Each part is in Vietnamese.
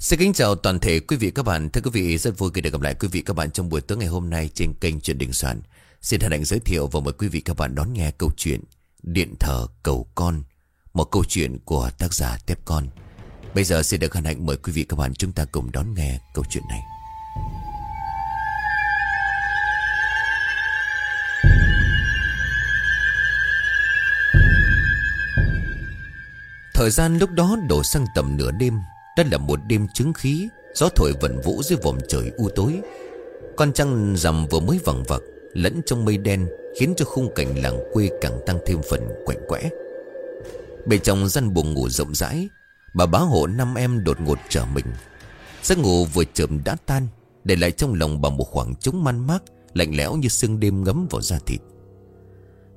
Xin kính chào toàn thể quý vị các bạn. Thưa quý vị, rất vui khi được gặp lại quý vị các bạn trong buổi tối ngày hôm nay trên kênh Chuyện Đình Soạn. Xin hân hạnh giới thiệu và mời quý vị các bạn đón nghe câu chuyện Điện thờ cầu con, một câu chuyện của tác giả Tép Con. Bây giờ xin được hân hạnh mời quý vị các bạn chúng ta cùng đón nghe câu chuyện này. Thời gian lúc đó đổ sang tầm nửa đêm đó là một đêm chứng khí, Gió thổi vần vũ dưới vòm trời u tối. Con trăng rằm vừa mới vẳng vặc, Lẫn trong mây đen, Khiến cho khung cảnh làng quê càng tăng thêm phần quạnh quẽ. Bề trong gian buồng ngủ rộng rãi, Bà bá hộ năm em đột ngột trở mình. Giấc ngủ vừa chậm đã tan, Để lại trong lòng bà một khoảng trống man mác, Lạnh lẽo như sương đêm ngấm vào da thịt.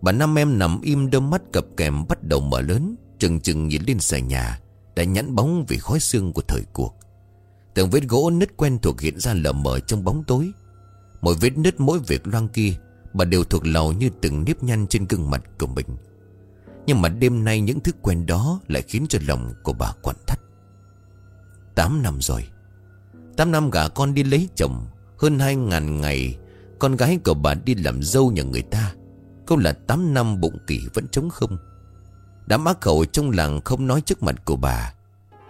Bà năm em nằm im đôi mắt cập kèm bắt đầu mở lớn Chừng chừng nhìn lên xài nhà. Đã nhẵn bóng vì khói xương của thời cuộc. Từng vết gỗ nứt quen thuộc hiện ra lờ mờ trong bóng tối. Mỗi vết nứt mỗi việc loang kia Bà đều thuộc lầu như từng nếp nhăn trên gương mặt của mình. Nhưng mà đêm nay những thứ quen đó Lại khiến cho lòng của bà quặn thắt. Tám năm rồi. Tám năm gả con đi lấy chồng. Hơn hai ngàn ngày, Con gái của bà đi làm dâu nhà người ta. Câu là tám năm bụng kỷ vẫn trống không. Đám ác khẩu trong làng không nói trước mặt của bà,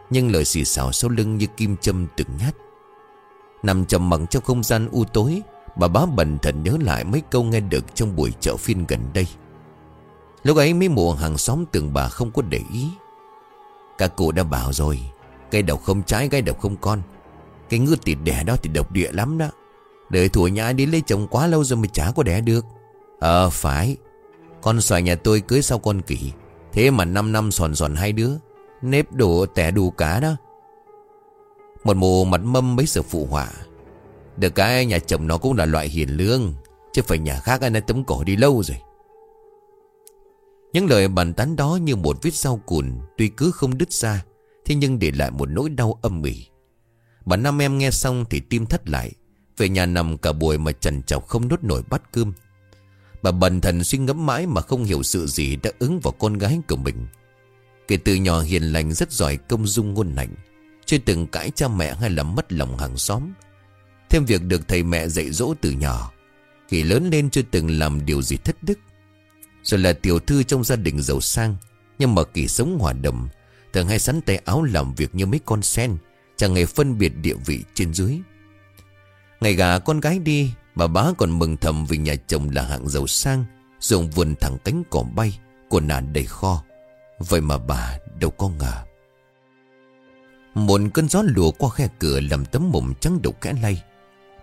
Nhưng lời xì xào sau lưng như kim châm từng nhát. Nằm trầm mặc trong không gian u tối, Bà bá bần thần nhớ lại mấy câu nghe được trong buổi chợ phiên gần đây. Lúc ấy mấy mùa hàng xóm tưởng bà không có để ý. Các cụ đã bảo rồi, Cây độc không trái cây độc không con. Cái ngư thịt đẻ đó thì độc địa lắm đó. Đời thủa nhà đi lấy chồng quá lâu rồi mới chả có đẻ được. Ờ phải. Con xoài nhà tôi cưới sau con kỷ. Thế mà 5 năm sòn sòn hai đứa, Nếp đủ tẻ đủ cá đó. Một mù mặt mâm mấy sự phụ họa. Được cái, nhà chồng nó cũng là loại hiền lương, Chứ phải nhà khác anh ấy tấm cổ đi lâu rồi. Những lời bàn tán đó như một vết rau cùn, Tuy cứ không đứt ra, Thế nhưng để lại một nỗi đau âm ỉ. Bà năm em nghe xong thì tim thất lại, Về nhà nằm cả buổi mà trần trọc không nốt nổi bát cơm. Bà bần thần suy ngẫm mãi mà không hiểu sự gì đã ứng vào con gái của mình. Kể từ nhỏ hiền lành, rất giỏi công dung ngôn lành. Chưa từng cãi cha mẹ hay là mất lòng hàng xóm. Thêm việc được thầy mẹ dạy dỗ từ nhỏ. Khi lớn lên chưa từng làm điều gì thất đức. Rồi là tiểu thư trong gia đình giàu sang. Nhưng mà kỳ sống hòa đồng. Thường hay sắn tay áo làm việc như mấy con sen. Chẳng hề phân biệt địa vị trên dưới. Ngày gà con gái đi Bà bá còn mừng thầm vì nhà chồng là hạng giàu sang Dùng vườn thẳng cánh cỏ bay, Của nàn đầy kho. Vậy mà bà đâu có ngờ. Một cơn gió lùa qua khe cửa Làm tấm mộng trắng đục kẽ lay.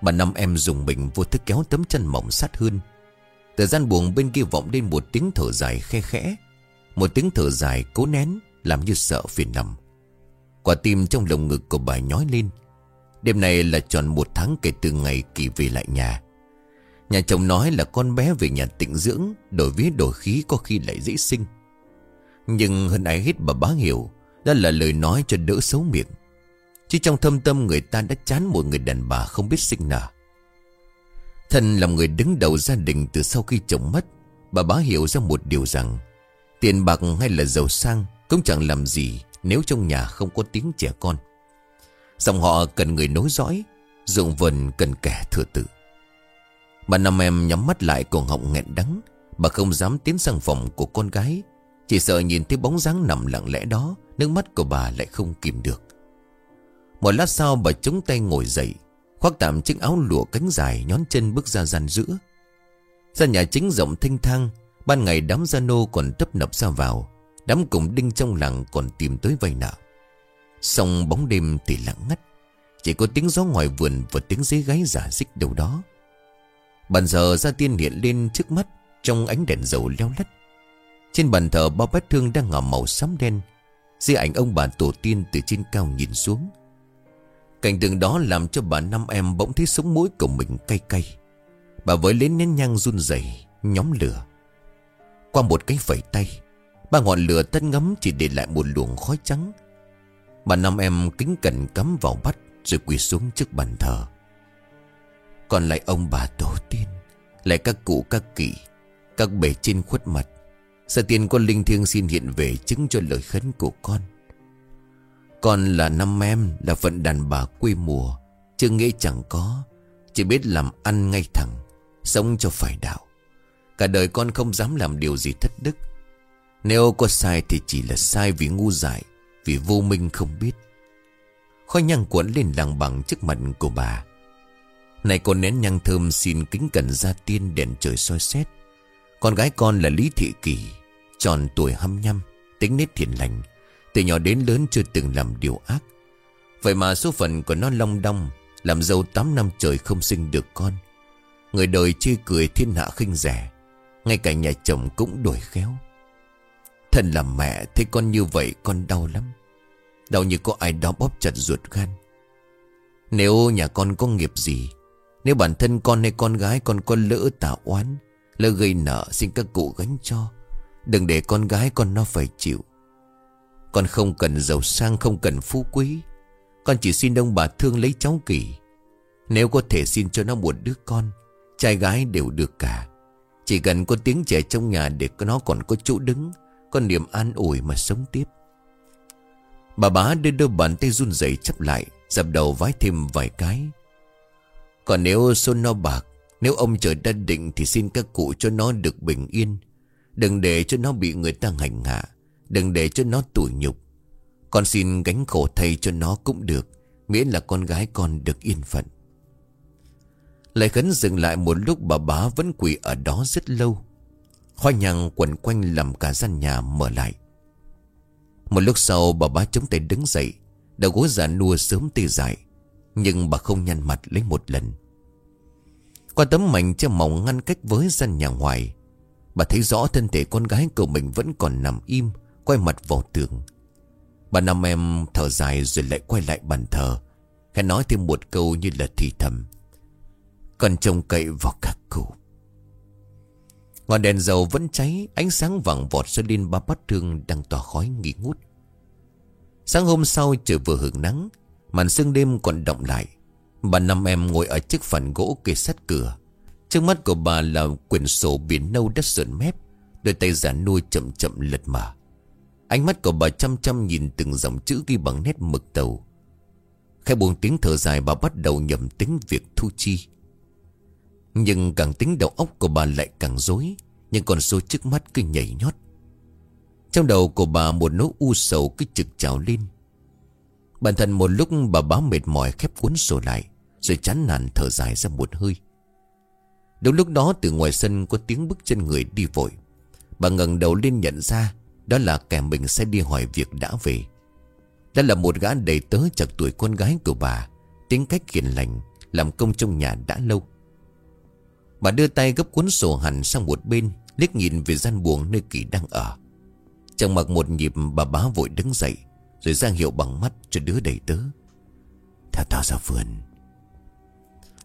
Bà năm em dùng mình vô thức kéo tấm chân mỏng sát hơn. Thời gian buồn bên kia vọng lên một tiếng thở dài khe khẽ. Một tiếng thở dài cố nén, Làm như sợ phiền nằm. Quả tim trong lồng ngực của bà nhói lên. Đêm này là tròn một tháng kể từ ngày Kỳ về lại nhà. Nhà chồng nói là con bé về nhà tịnh dưỡng, Đổi vía đổi khí có khi lại dễ sinh. Nhưng hơn ai hết bà bá hiểu, Đó là lời nói cho đỡ xấu miệng. Chứ trong thâm tâm người ta đã chán một người đàn bà không biết sinh nở. Thân là người đứng đầu gia đình từ sau khi chồng mất, Bà bá hiểu ra một điều rằng, Tiền bạc hay là giàu sang Cũng chẳng làm gì Nếu trong nhà không có tiếng trẻ con. Dòng họ cần người nối dõi Dụng vần cần kẻ thừa tự. Bà năm em nhắm mắt lại cổ họng nghẹn đắng, Bà không dám tiến sang phòng của con gái. Chỉ sợ nhìn thấy bóng dáng nằm lặng lẽ đó, Nước mắt của bà lại không kìm được. Một lát sau bà chống tay ngồi dậy, Khoác tạm chiếc áo lụa cánh dài Nhón chân bước ra gian giữa. Ra nhà chính rộng thanh thang, Ban ngày đám gia nô còn tấp nập ra vào, Đám cùng đinh trong làng còn tìm tới vay nợ. Xong bóng đêm thì lặng ngắt. Chỉ có tiếng gió ngoài vườn Và tiếng dế gáy giả dích đâu đó. Bàn giờ ra tiên hiện lên trước mắt Trong ánh đèn dầu leo lắt Trên bàn thờ bao bát thương đang ngả màu xám đen. Di ảnh ông bà tổ tiên từ trên cao nhìn xuống. Cảnh tượng đó làm cho bà năm em bỗng thấy sống mũi của mình cay cay. Bà với lấy nén nhang run rẩy, Nhóm lửa. Qua một cái phẩy tay, Ba ngọn lửa tắt ngấm chỉ để lại một luồng khói trắng. Bà năm em kính cẩn cắm vào bắt Rồi quỳ xuống trước bàn thờ. Còn lại ông bà tổ tiên, Lại các cụ các kỵ, Các bể trên khuất mặt. Sở tiền con linh thiêng xin hiện về Chứng cho lời khấn của con. Con là năm em, Là phận đàn bà quê mùa. Chứ nghĩ chẳng có, Chỉ biết làm ăn ngay thẳng, Sống cho phải đạo. Cả đời con không dám làm điều gì thất đức. Nếu có sai thì chỉ là sai vì ngu dại. Vì vô minh không biết. Khói nhang cuộn lên làng bằng trước mặt của bà. Này con nén nhang thơm xin kính cẩn ra tiên đèn trời soi xét. Con gái con là Lý Thị Kỳ, Tròn tuổi hăm nhăm, Tính nết thiện lành, Từ nhỏ đến lớn chưa từng làm điều ác. Vậy mà số phận của nó long đong, Làm dâu 8 năm trời không sinh được con. Người đời chê cười thiên hạ khinh rẻ, Ngay cả nhà chồng cũng đổi khéo. Thân là mẹ thấy con như vậy con đau lắm. Đau như có ai đó bóp chặt ruột gan. Nếu nhà con có nghiệp gì, Nếu bản thân con hay con gái con có lỡ tạo oán, Lỡ gây nợ, xin các cụ gánh cho. Đừng để con gái con nó phải chịu. Con không cần giàu sang, không cần phú quý. Con chỉ xin ông bà thương lấy cháu kỳ. Nếu có thể xin cho nó một đứa con, Trai gái đều được cả. Chỉ cần có tiếng trẻ trong nhà Để nó còn có chỗ đứng có niềm an ủi mà sống tiếp. Bà bá đưa đôi bàn tay run rẩy chấp lại, Dập đầu vái thêm vài cái. Còn nếu xôn no bạc, Nếu ông trời đã định Thì xin các cụ cho nó được bình yên. Đừng để cho nó bị người ta hành hạ, Đừng để cho nó tủi nhục. Con xin gánh khổ thay cho nó cũng được, Miễn là con gái con được yên phận. Lại khấn dừng lại một lúc bà bá vẫn quỳ ở đó rất lâu khói nhang quẩn quanh làm cả gian nhà mở lại. Một lúc sau, bà bá chống tay đứng dậy Đầu gối giả nua sớm tê dại, Nhưng bà không nhăn mặt lấy một lần. Qua tấm mảnh che mỏng ngăn cách với gian nhà ngoài, Bà thấy rõ thân thể con gái của mình vẫn còn nằm im, Quay mặt vào tường. Bà năm em, thở dài rồi lại quay lại bàn thờ, Khẽ nói thêm một câu như là thì thầm. Còn trông cậy vào các cụ. Ngọn đèn dầu vẫn cháy, Ánh sáng vàng vọt ra lên ba bát thương Đang tỏa khói nghỉ ngút. Sáng hôm sau trời vừa hưởng nắng, Màn sương đêm còn động lại. Bà năm em ngồi ở chiếc phần gỗ kê sát cửa. Trước mắt của bà là quyển sổ biển nâu đất sườn mép, Đôi tay giả nuôi chậm chậm lật mở Ánh mắt của bà chăm chăm nhìn từng dòng chữ ghi bằng nét mực tàu. Khai buồn tiếng thở dài, bà bắt đầu nhầm tính việc thu chi. Nhưng càng tính đầu óc của bà lại càng dối Nhưng con số trước mắt cứ nhảy nhót. Trong đầu của bà một nỗi u sầu cứ trực trào lên. Bản thân một lúc bà báo mệt mỏi khép cuốn sổ lại, Rồi chán nản thở dài ra một hơi. Đúng lúc đó từ ngoài sân có tiếng bước chân người đi vội. Bà ngẩng đầu lên nhận ra Đó là kẻ mình sẽ đi hỏi việc đã về. Đó là một gã đầy tớ chặt tuổi con gái của bà, Tính cách hiền lành, Làm công trong nhà đã lâu. Bà đưa tay gấp cuốn sổ hẳn sang một bên, liếc nhìn về gian buồng nơi kỳ đang ở. Chẳng mặc một nhịp bà bá vội đứng dậy, Rồi ra hiệu bằng mắt cho đứa đầy tớ. Theo tao ra vườn.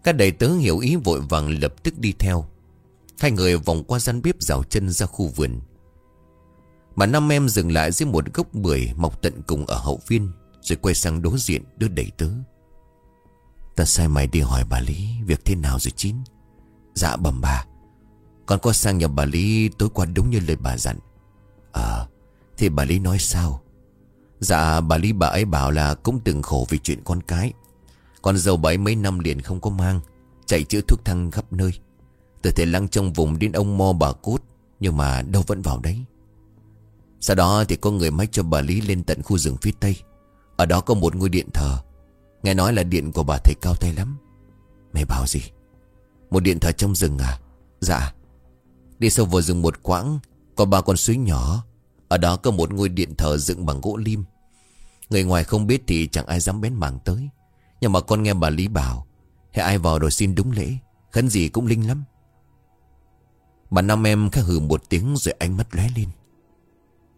Các đầy tớ hiểu ý vội vàng lập tức đi theo. Hai người vòng qua gian bếp rào chân ra khu vườn. Bà năm em dừng lại dưới một gốc bưởi mọc tận cùng ở hậu viên, Rồi quay sang đối diện đứa đầy tớ. Ta sai mày đi hỏi bà Lý Việc thế nào rồi chín? Dạ bẩm bà. Con có sang nhà bà Lý tối qua đúng như lời bà dặn. Ờ Thì bà Lý nói sao? Dạ bà Lý bà ấy bảo là cũng từng khổ vì chuyện con cái. Con dâu bà mấy năm liền không có mang, Chạy chữa thuốc thăng khắp nơi. Từ thể lăng trong vùng đến ông Mo bà Cốt, Nhưng mà đâu vẫn vào đấy. Sau đó thì có người mách cho bà Lý lên tận khu rừng phía tây. Ở đó có một ngôi điện thờ. Nghe nói là điện của bà thầy cao tay lắm. Mày bảo gì? Một điện thờ trong rừng à? Dạ. Đi sâu vào rừng một quãng, Có ba con suối nhỏ. Ở đó có một ngôi điện thờ dựng bằng gỗ lim. Người ngoài không biết thì chẳng ai dám bén mảng tới. Nhưng mà con nghe bà Lý bảo Hãy ai vào rồi xin đúng lễ, Khấn gì cũng linh lắm. Bà năm em khẽ hừ một tiếng rồi ánh mắt lóe lên.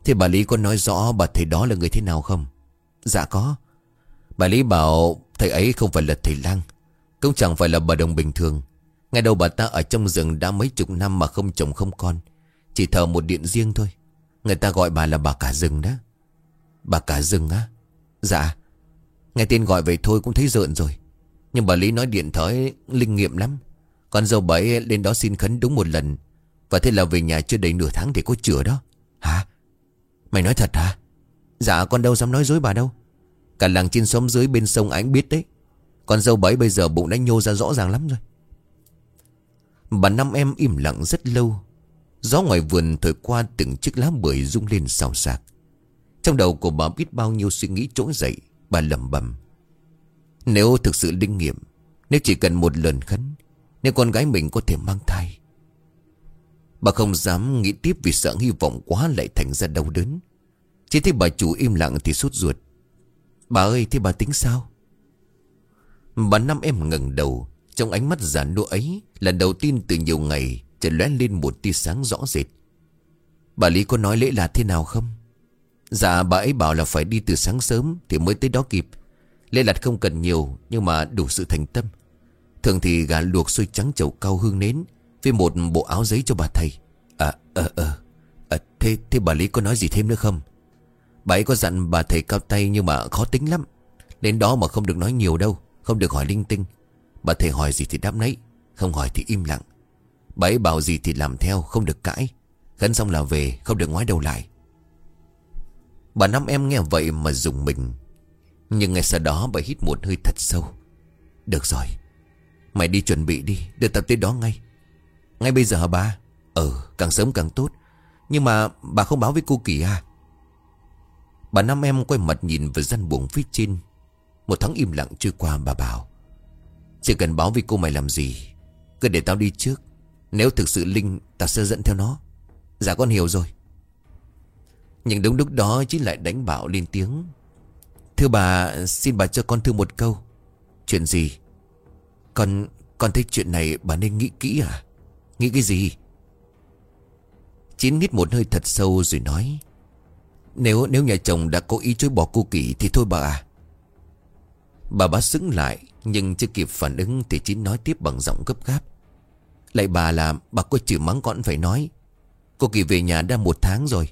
Thế bà Lý có nói rõ bà thầy đó là người thế nào không? Dạ có. Bà Lý bảo, thầy ấy không phải là thầy lang, Cũng chẳng phải là bà đồng bình thường. Ngày đầu bà ta ở trong rừng đã mấy chục năm mà không chồng không con. Chỉ thờ một điện riêng thôi. Người ta gọi bà là bà cả rừng đó. Bà cả rừng á? Dạ. Nghe tên gọi vậy thôi cũng thấy rợn rồi. Nhưng bà Lý nói điện thói linh nghiệm lắm. Con dâu bà ấy lên đó xin khấn đúng một lần. Và thế là về nhà chưa đầy nửa tháng thì có chữa đó. Hả? Mày nói thật hả? Dạ con đâu dám nói dối bà đâu. Cả làng trên xóm dưới bên sông ánh biết đấy. Con dâu bấy bây giờ bụng đã nhô ra rõ ràng lắm rồi. Bà năm em im lặng rất lâu. Gió ngoài vườn thổi qua từng chiếc lá bưởi rung lên xào xạc. Trong đầu của bà biết bao nhiêu suy nghĩ trỗi dậy, Bà lầm bầm Nếu thực sự linh nghiệm, Nếu chỉ cần một lần khấn, Nếu con gái mình có thể mang thai. Bà không dám nghĩ tiếp vì sợ hy vọng quá lại thành ra đau đớn. Chỉ thấy bà chủ im lặng thì sốt ruột. Bà ơi, thế bà tính sao? Bà năm em ngẩng đầu trong ánh mắt giản nua ấy lần đầu tiên từ nhiều ngày Chợt lóe lên một tia sáng rõ rệt. Bà Lý có nói lễ là thế nào không? Dạ bà ấy bảo là phải đi từ sáng sớm Thì mới tới đó kịp. Lễ lạt không cần nhiều Nhưng mà đủ sự thành tâm. Thường thì gà luộc xôi trắng chầu cao hương nến Với một bộ áo giấy cho bà thầy. À ờ ờ. À, Thế thế bà Lý có nói gì thêm nữa không? Bà ấy có dặn bà thầy cao tay Nhưng mà khó tính lắm. Đến đó mà không được nói nhiều đâu Không được hỏi linh tinh. Bà thầy hỏi gì thì đáp nấy, Không hỏi thì im lặng. Bà ấy bảo gì thì làm theo, Không được cãi. Khấn xong là về, Không được ngoái đầu lại. Bà năm em nghe vậy mà dùng mình. Nhưng ngay sau đó bà hít một hơi thật sâu. Được rồi, Mày đi chuẩn bị đi, Đưa tập tới đó ngay. Ngay bây giờ hả bà? Ừ càng sớm càng tốt. Nhưng mà bà không báo với cô Kỳ à? Bà năm em quay mặt nhìn vào gian buồng phía trên. Một tháng im lặng trôi qua bà bảo. Chỉ cần báo với cô mày làm gì, Cứ để tao đi trước. Nếu thực sự Linh Tao sẽ dẫn theo nó. Dạ con hiểu rồi. Nhưng đúng lúc đó chính lại đánh bảo lên tiếng. Thưa bà, Xin bà cho con thưa một câu. Chuyện gì? Con Con thấy chuyện này bà nên nghĩ kỹ à? Nghĩ cái gì? Chín hít một hơi thật sâu rồi nói. Nếu nếu nhà chồng đã có ý chối bỏ cô Kỳ Thì thôi bà à. Bà bá sững lại nhưng chưa kịp phản ứng Thì Chín nói tiếp bằng giọng gấp gáp. Lại bà là, bà có chịu mắng con phải nói. Cô Kỳ về nhà đã một tháng rồi.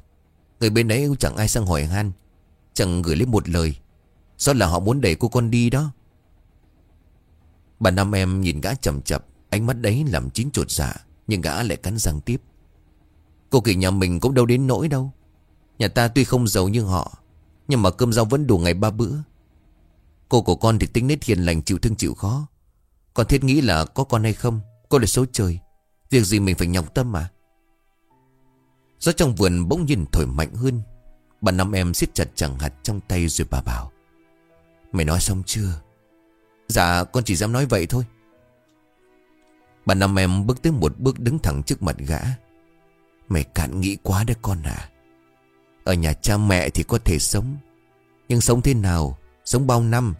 Người bên đấy chẳng ai sang hỏi han. Chẳng gửi lấy một lời. Do là họ muốn đẩy cô con đi đó. Bà năm em nhìn gã chầm chập Ánh mắt đấy làm chín trột dạ Nhưng gã lại cắn răng tiếp. Cô Kỳ nhà mình cũng đâu đến nỗi đâu. Nhà ta tuy không giàu như họ, Nhưng mà cơm rau vẫn đủ ngày ba bữa. Cô của con thì tính nết hiền lành, chịu thương chịu khó. Con thiết nghĩ là có con hay không Cô là số trời. Việc gì mình phải nhọc tâm mà. Gió trong vườn bỗng nhiên thổi mạnh hơn, Bà năm em siết chặt chẳng hạt trong tay rồi bà bảo, Mày nói xong chưa? Dạ con chỉ dám nói vậy thôi. Bà năm em bước tới một bước đứng thẳng trước mặt gã. Mày cạn nghĩ quá đấy con à. Ở nhà cha mẹ thì có thể sống, Nhưng sống thế nào Sống bao năm,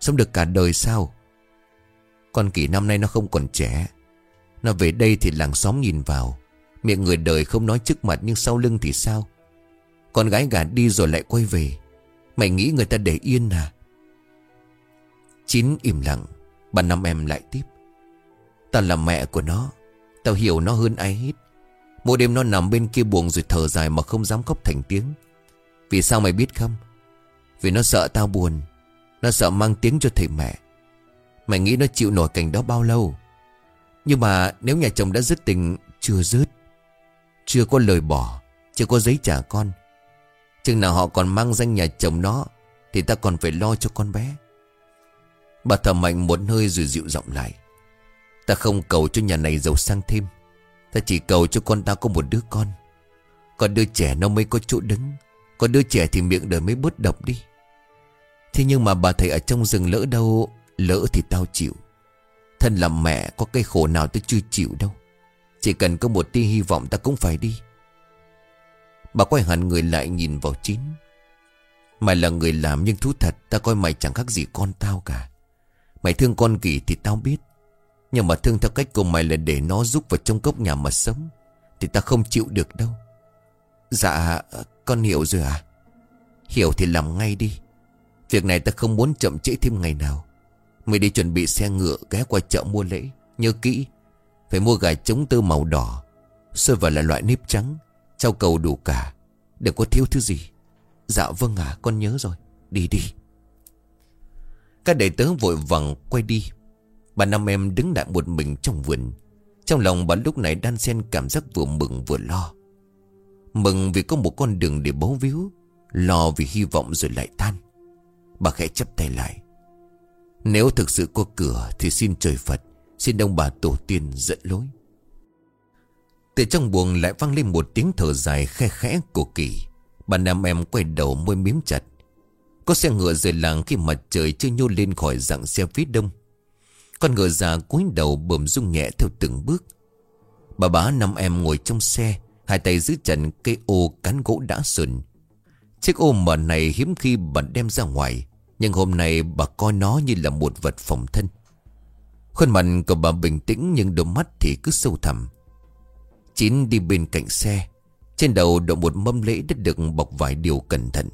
Sống được cả đời sao? Con kỷ năm nay nó không còn trẻ. Nó về đây thì làng xóm nhìn vào. Miệng người đời không nói trước mặt Nhưng sau lưng thì sao? Con gái gà đi rồi lại quay về. Mày nghĩ người ta để yên à? Chín im lặng. Bà năm em lại tiếp. Tao là mẹ của nó. Tao hiểu nó hơn ai hết. Mỗi đêm nó nằm bên kia buồn rồi thở dài Mà không dám khóc thành tiếng. Vì sao mày biết không? Vì nó sợ tao buồn. Nó sợ mang tiếng cho thầy mẹ. Mày nghĩ nó chịu nổi cảnh đó bao lâu. Nhưng mà nếu nhà chồng đã dứt tình, Chưa dứt, Chưa có lời bỏ, Chưa có giấy trả con, Chừng nào họ còn mang danh nhà chồng nó, Thì ta còn phải lo cho con bé. Bà thở mạnh một hơi rồi dịu giọng lại. Ta không cầu cho nhà này giàu sang thêm. Ta chỉ cầu cho con ta có một đứa con. Còn đứa trẻ nó mới có chỗ đứng. Còn đứa trẻ thì miệng đời mới bớt độc đi. Thế nhưng mà bà thầy ở trong rừng lỡ đâu, Lỡ thì tao chịu. Thân làm mẹ, có cái khổ nào tôi chưa chịu đâu. Chỉ cần có một tia hy vọng ta cũng phải đi. Bà quay hẳn người lại nhìn vào chín. Mày là người làm nhưng thú thật Ta coi mày chẳng khác gì con tao cả. Mày thương con kỳ thì tao biết. Nhưng mà thương theo cách của mày là để nó giúp vào trong cốc nhà mà sống, Thì ta không chịu được đâu. Dạ con hiểu rồi à Hiểu thì làm ngay đi. Việc này ta không muốn chậm trễ thêm ngày nào. Mày đi chuẩn bị xe ngựa ghé qua chợ mua lễ. Nhớ kỹ, Phải mua gà trống tơ màu đỏ. Xôi vào là loại nếp trắng, Trao cầu đủ cả. Đừng có thiếu thứ gì. Dạ vâng à con nhớ rồi. Đi đi. Các đệ tớ vội vàng quay đi. Bà năm em đứng lại một mình trong vườn. Trong lòng bà lúc này đan xen cảm giác vừa mừng vừa lo. Mừng vì có một con đường để bấu víu, Lo vì hy vọng rồi lại than Bà khẽ chấp tay lại. Nếu thực sự có cửa Thì xin trời Phật, Xin ông bà tổ tiên dẫn lối. Từ trong buồng lại vang lên một tiếng thở dài khe khẽ của kỳ. Bà nam em quay đầu môi miếm chặt. Có xe ngựa rời làng khi mặt trời chưa nhô lên khỏi dạng xe phía đông. Con ngựa già cúi đầu bầm rung nhẹ theo từng bước. Bà bá năm em ngồi trong xe, Hai tay giữ chặt cây ô cán gỗ đã sườn. Chiếc ô mở này hiếm khi bà đem ra ngoài. Nhưng hôm nay bà coi nó như là một vật phòng thân. Khuôn mặt của bà bình tĩnh nhưng đôi mắt thì cứ sâu thẳm. Chín đi bên cạnh xe, Trên đầu đội một mâm lễ đã được bọc vài điều cẩn thận.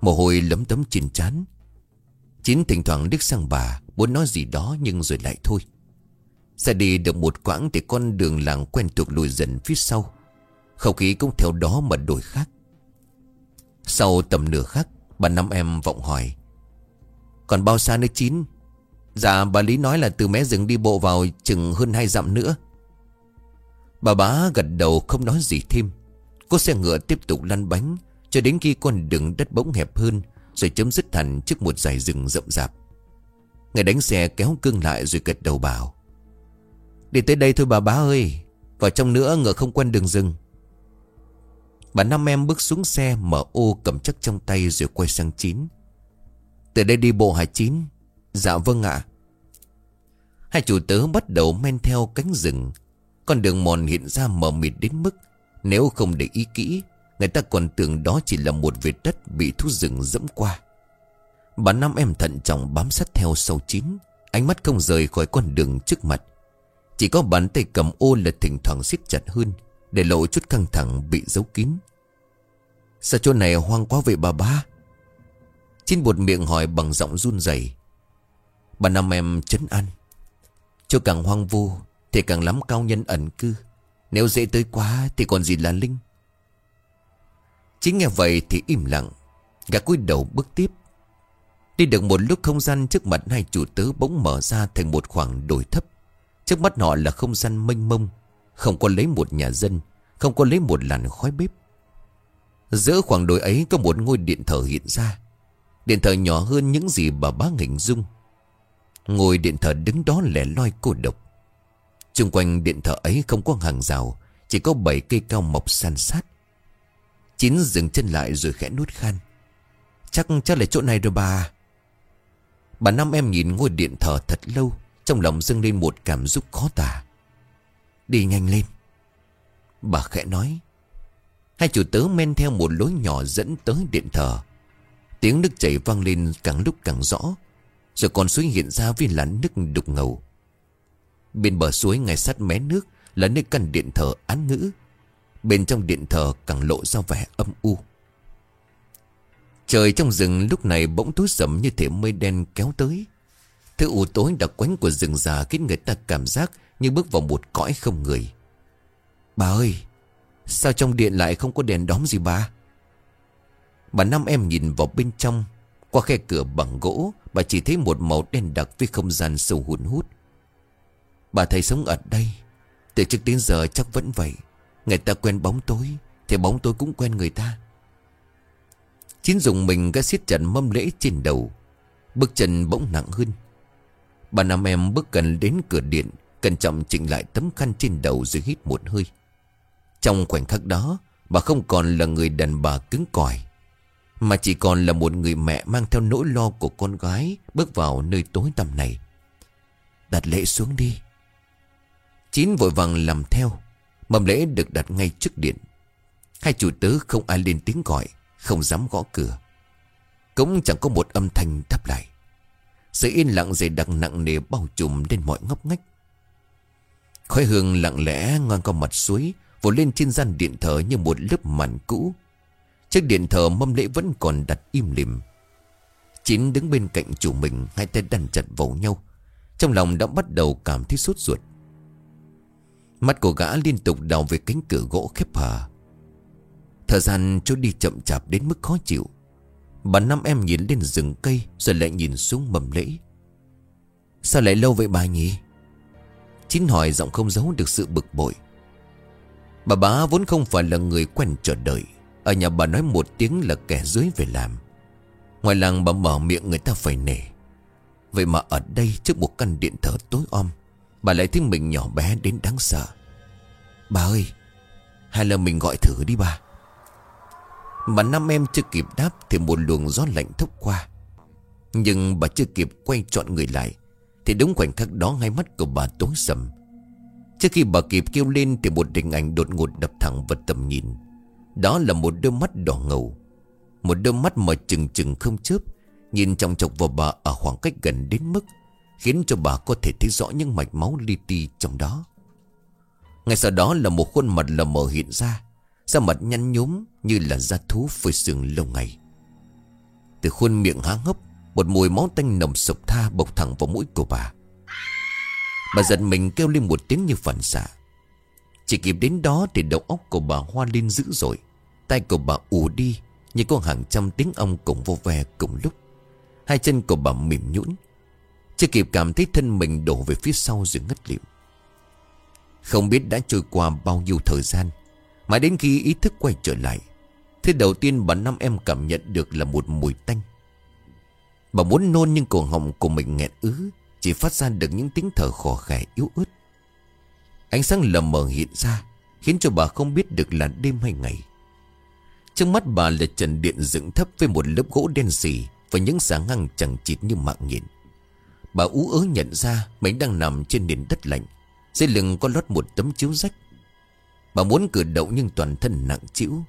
Mồ hôi lấm tấm trên chán Chín thỉnh thoảng liếc sang bà, Muốn nói gì đó nhưng rồi lại thôi. Xe đi được một quãng Thì con đường làng quen thuộc lùi dần phía sau. Không khí cũng theo đó mà đổi khác. Sau tầm nửa khắc, Bà năm em vọng hỏi còn bao xa nữa chín? Dạ bà Lý nói là từ mé rừng đi bộ vào chừng hơn hai dặm nữa. Bà bá gật đầu không nói gì thêm. Cô xe ngựa tiếp tục lăn bánh, Cho đến khi con đường đất bỗng hẹp hơn, Rồi chấm dứt hẳn trước một dải rừng rậm rạp. Người đánh xe kéo cương lại rồi gật đầu bảo, Đi tới đây thôi bà bá ơi, Vào trong nữa ngựa không quen đường rừng. Bà năm em bước xuống xe Mở ô cầm chắc trong tay rồi quay sang chín. Từ đây đi bộ hả chín. Dạ vâng ạ. Hai chủ tớ bắt đầu men theo cánh rừng. Con đường mòn hiện ra mờ mịt đến mức, Nếu không để ý kỹ, Người ta còn tưởng đó chỉ là một vệt đất Bị thú rừng dẫm qua. Bà năm em thận trọng bám sát theo sau chín, Ánh mắt không rời khỏi con đường trước mặt. Chỉ có bàn tay cầm ô là thỉnh thoảng siết chặt hơn, Để lộ chút căng thẳng bị giấu kín. Sao chỗ này hoang quá vậy bà ba Chín buột miệng hỏi bằng giọng run rẩy. Bà năm em chấn an. Cho càng hoang vu Thì càng lắm cao nhân ẩn cư. Nếu dễ tới quá thì còn gì là linh? Chính nghe vậy thì im lặng. Gã cúi đầu bước tiếp. Đi được một lúc không gian trước mặt hai chủ tớ bỗng mở ra thành một khoảng đồi thấp. Trước mắt họ là không gian mênh mông, Không có lấy một nhà dân, Không có lấy một làn khói bếp. Giữa khoảng đồi ấy có một ngôi điện thờ hiện ra. Điện thờ nhỏ hơn những gì bà bá hình dung. Ngồi điện thờ đứng đó lẻ loi cô độc. Trung quanh điện thờ ấy không có hàng rào, Chỉ có bảy cây cao mọc san sát. Chín dừng chân lại rồi khẽ nuốt khan. Chắc chắc là chỗ này rồi bà. Bà năm em nhìn ngôi điện thờ thật lâu, Trong lòng dâng lên một cảm xúc khó tả. Đi nhanh lên. Bà khẽ nói, Hai chủ tớ men theo một lối nhỏ dẫn tới điện thờ. Tiếng nước chảy vang lên càng lúc càng rõ rồi còn suối hiện ra với làn nước đục ngầu Bên bờ suối ngay sát mé nước Là nơi căn điện thờ án ngữ Bên trong điện thờ càng lộ ra vẻ âm u Trời trong rừng lúc này bỗng tối sầm như thể mây đen kéo tới Thứ u tối đặc quánh của rừng già khiến người ta cảm giác như bước vào một cõi không người. Bà ơi, sao trong điện lại không có đèn đóm gì bà? Bà năm em nhìn vào bên trong, qua khe cửa bằng gỗ, Bà chỉ thấy một màu đen đặc với không gian sâu hùn hút. Bà thấy sống ở đây Từ trước đến giờ chắc vẫn vậy. Người ta quen bóng tối Thì bóng tối cũng quen người ta. Chiến dùng mình gã siết chặt mâm lễ trên đầu Bước chân bỗng nặng hơn. Bà nam em bước gần đến cửa điện Cẩn trọng chỉnh lại tấm khăn trên đầu rồi hít một hơi. Trong khoảnh khắc đó Bà không còn là người đàn bà cứng cỏi mà chỉ còn là một người mẹ mang theo nỗi lo của con gái Bước vào nơi tối tăm này. Đặt lễ xuống đi. Chín vội vàng làm theo. Mầm lễ được đặt ngay trước điện. Hai chủ tớ không ai lên tiếng gọi, Không dám gõ cửa. Cũng chẳng có một âm thanh đáp lại. Sự yên lặng dày đặc nặng nề bao trùm lên mọi ngóc ngách. Khói hương lặng lẽ ngang qua mặt suối Vỗ lên trên gian điện thờ như một lớp màn cũ. Chiếc điện thờ mâm lễ vẫn còn đặt im lìm. Chín đứng bên cạnh chủ mình, Hai tay đàn chặt vào nhau. Trong lòng đã bắt đầu cảm thấy sốt ruột. Mắt của gã liên tục đào về cánh cửa gỗ khép hờ Thời gian trôi đi chậm chạp đến mức khó chịu. Bà năm em nhìn lên rừng cây Rồi lại nhìn xuống mầm lễ. Sao lại lâu vậy bà nhỉ? Chín hỏi giọng không giấu được sự bực bội. Bà bá vốn không phải là người quen chờ đợi ở nhà bà nói một tiếng là kẻ dưới về làm. Ngoài làng bà mở miệng người ta phải nể Vậy mà ở đây trước một căn điện thờ tối om, Bà lại thấy mình nhỏ bé đến đáng sợ. Bà ơi, Hay là mình gọi thử đi bà. Bà năm em chưa kịp đáp Thì một luồng gió lạnh thốc qua. Nhưng bà chưa kịp quay trọn người lại, Thì đúng khoảnh khắc đó ngay mắt của bà tối sầm. Trước khi bà kịp kêu lên Thì một hình ảnh đột ngột đập thẳng vào tầm nhìn. Đó là một đôi mắt đỏ ngầu, Một đôi mắt mà chừng chừng không chớp, Nhìn trong chọc vào bà ở khoảng cách gần đến mức Khiến cho bà có thể thấy rõ những mạch máu li ti trong đó. Ngay sau đó là một khuôn mặt lờ mờ hiện ra, Da mặt nhăn nhúm như là da thú phơi sương lâu ngày. Từ khuôn miệng há hốc, Một mùi máu tanh nồng sộc tha bộc thẳng vào mũi của bà. Bà giật mình kêu lên một tiếng như phản xạ. Chỉ kịp đến đó thì đầu óc của bà hoa lên dữ rồi Tay của bà ù đi, Như có hàng trăm tiếng ong cùng vô ve cùng lúc. Hai chân của bà mềm nhũn. Chưa kịp cảm thấy thân mình đổ về phía sau rồi ngất lịm. Không biết đã trôi qua bao nhiêu thời gian, Mãi đến khi ý thức quay trở lại Thứ đầu tiên bà năm em cảm nhận được là một mùi tanh. Bà muốn nôn nhưng cổ họng của mình nghẹn ứ, Chỉ phát ra được những tiếng thở khò khè yếu ớt. Ánh sáng lờ mờ hiện ra, Khiến cho bà không biết được là đêm hay ngày. Trước mắt bà là trần điện dựng thấp với một lớp gỗ đen xì Và những sáng ngăng chẳng chịt như mạng nhện. Bà ú ớ nhận ra mình đang nằm trên nền đất lạnh, Dưới lưng có lót một tấm chiếu rách. Bà muốn cử động nhưng toàn thân nặng chịu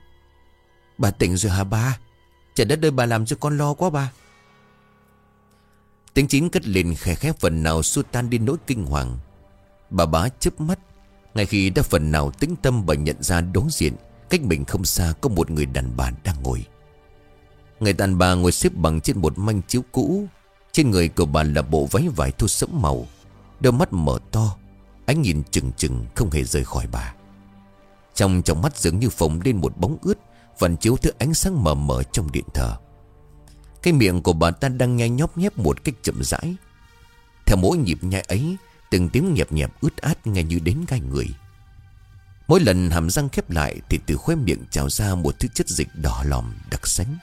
Bà tỉnh rồi hả ba Trời đất ơi, bà làm cho con lo quá ba Tiếng chín cất lên khẽ khẽ phần nào xua tan đi nỗi kinh hoàng. Bà bá chớp mắt ngay khi đã phần nào tĩnh tâm bà nhận ra đối diện, Cách mình không xa có một người đàn bà đang ngồi. Người đàn bà ngồi xếp bằng trên một manh chiếu cũ. Trên người của bà là bộ váy vải thô sẫm màu. Đôi mắt mở to, Ánh nhìn chừng chừng không hề rời khỏi bà. Trong trong mắt dường như phồng lên một bóng ướt phần chiếu thứ ánh sáng mờ mờ trong điện thờ. Cái miệng của bà ta đang nhai nhóp nhép một cách chậm rãi. Theo mỗi nhịp nhai ấy Từng tiếng nhẹp nhẹp ướt át nghe như đến gai người. Mỗi lần hàm răng khép lại Thì từ khóe miệng trào ra một thứ chất dịch đỏ lòm đặc sánh.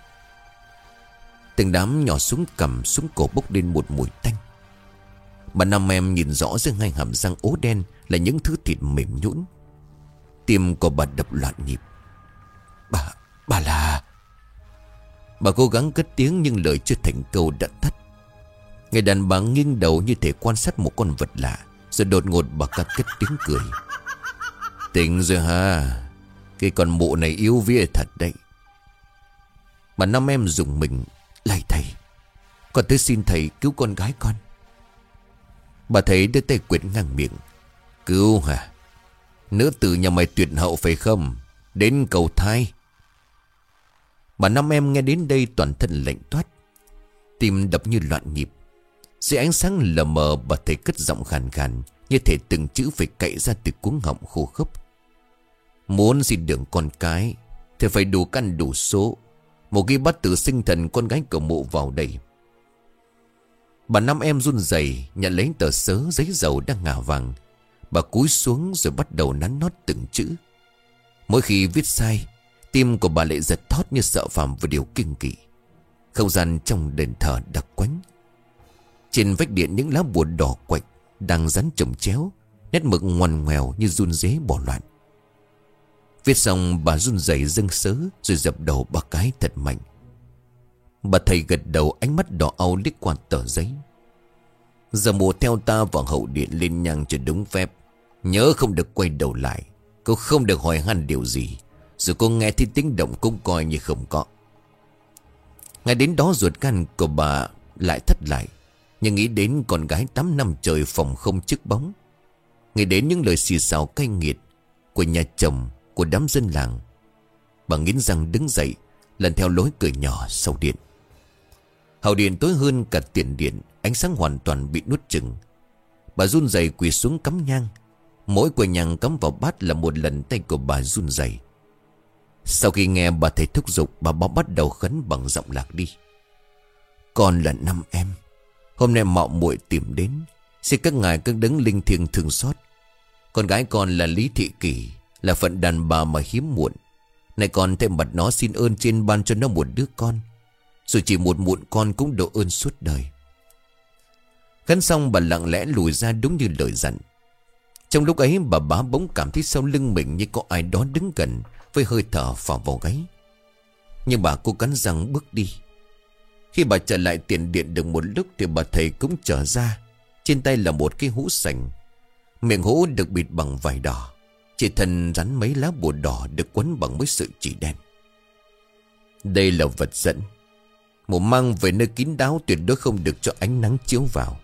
Từng đám nhỏ xuống cầm xuống cổ bốc lên một mùi tanh. Bà Năm em nhìn rõ giữa hai hàm răng ố đen Là những thứ thịt mềm nhũn. Tim của bà đập loạn nhịp. Bà, bà là Bà cố gắng cất tiếng nhưng lời chưa thành câu đã tắt. Người đàn bà nghiêng đầu như thể quan sát một con vật lạ, Rồi đột ngột bà ca kết tiếng cười. Tỉnh rồi ha Cái con mụ này yếu vía thật đấy. Bà năm em dùng mình Lạy thầy. Con tới xin thầy cứu con gái con. Bà thấy đưa tay quyệt ngang miệng. Cứu hả? Nữ tử nhà mày tuyệt hậu phải không? Đến cầu thai. Bà năm em nghe đến đây toàn thân lạnh toát, Tim đập như loạn nhịp. Dưới ánh sáng lờ mờ, bà thầy cất giọng khàn khàn, Như thể từng chữ phải cậy ra từ cuống họng khô khốc. Muốn xin đường con cái, Thì phải đủ căn đủ số. Một ghi bắt tử sinh thần con gái cầu mộ vào đây. Bà năm em run rẩy, Nhận lấy tờ sớ, giấy dầu đang ngả vàng. Bà cúi xuống rồi bắt đầu nắn nót từng chữ. Mỗi khi viết sai, Tim của bà lại giật thót như sợ phạm vào điều kinh kỳ Không gian trong đền thờ đặc quánh. Trên vách điện những lá bùa đỏ quạch Đang rắn chồng chéo, Nét mực ngoằn ngoèo như run rế bỏ loạn. Viết xong, bà run rẩy dâng sớ Rồi dập đầu bà cái thật mạnh. Bà thầy gật đầu, ánh mắt đỏ au liếc qua tờ giấy. Giờ mùa theo ta vào hậu điện lên nhang cho đúng phép. Nhớ không được quay đầu lại Cô không được hỏi han điều gì. Rồi cô nghe thấy tiếng động cũng coi như không có. Ngay đến đó ruột gan của bà lại thất lại. Nhưng nghĩ đến con gái 8 năm trời phòng không chức bóng. Nghĩ đến những lời xì xào cay nghiệt Của nhà chồng, Của đám dân làng. Bà nghiến răng đứng dậy, Lần theo lối cười nhỏ sau điện. Hào điện tối hơn cả tiền điện, Ánh sáng hoàn toàn bị nuốt chừng Bà run rẩy quỳ xuống cắm nhang. Mỗi quầy nhang cắm vào bát là một lần tay của bà run rẩy. Sau khi nghe bà thầy thúc giục, Bà bó bắt đầu khấn bằng giọng lạc đi. Con là năm em. Hôm nay mạo muội tìm đến. Xin các ngài các đấng linh thiêng thương xót. Con gái con là Lý Thị Kỳ, Là phận đàn bà mà hiếm muộn. Này con thêm mặt nó xin ơn trên ban cho nó một đứa con. Dù chỉ một muộn con cũng độ ơn suốt đời. Khấn xong bà lặng lẽ lùi ra đúng như lời dặn. Trong lúc ấy bà bá bỗng cảm thấy sau lưng mình như có ai đó đứng gần, Với hơi thở phào vào gáy. Nhưng bà cố cắn răng bước đi. Khi bà trở lại tiền điện được một lúc Thì bà thầy cũng trở ra. Trên tay là một cái hũ sành. Miệng hũ được bịt bằng vải đỏ. Chỉ thần rắn mấy lá bùa đỏ Được quấn bằng mấy sợi chỉ đen. Đây là vật dẫn. Một mang về nơi kín đáo Tuyệt đối không được cho ánh nắng chiếu vào.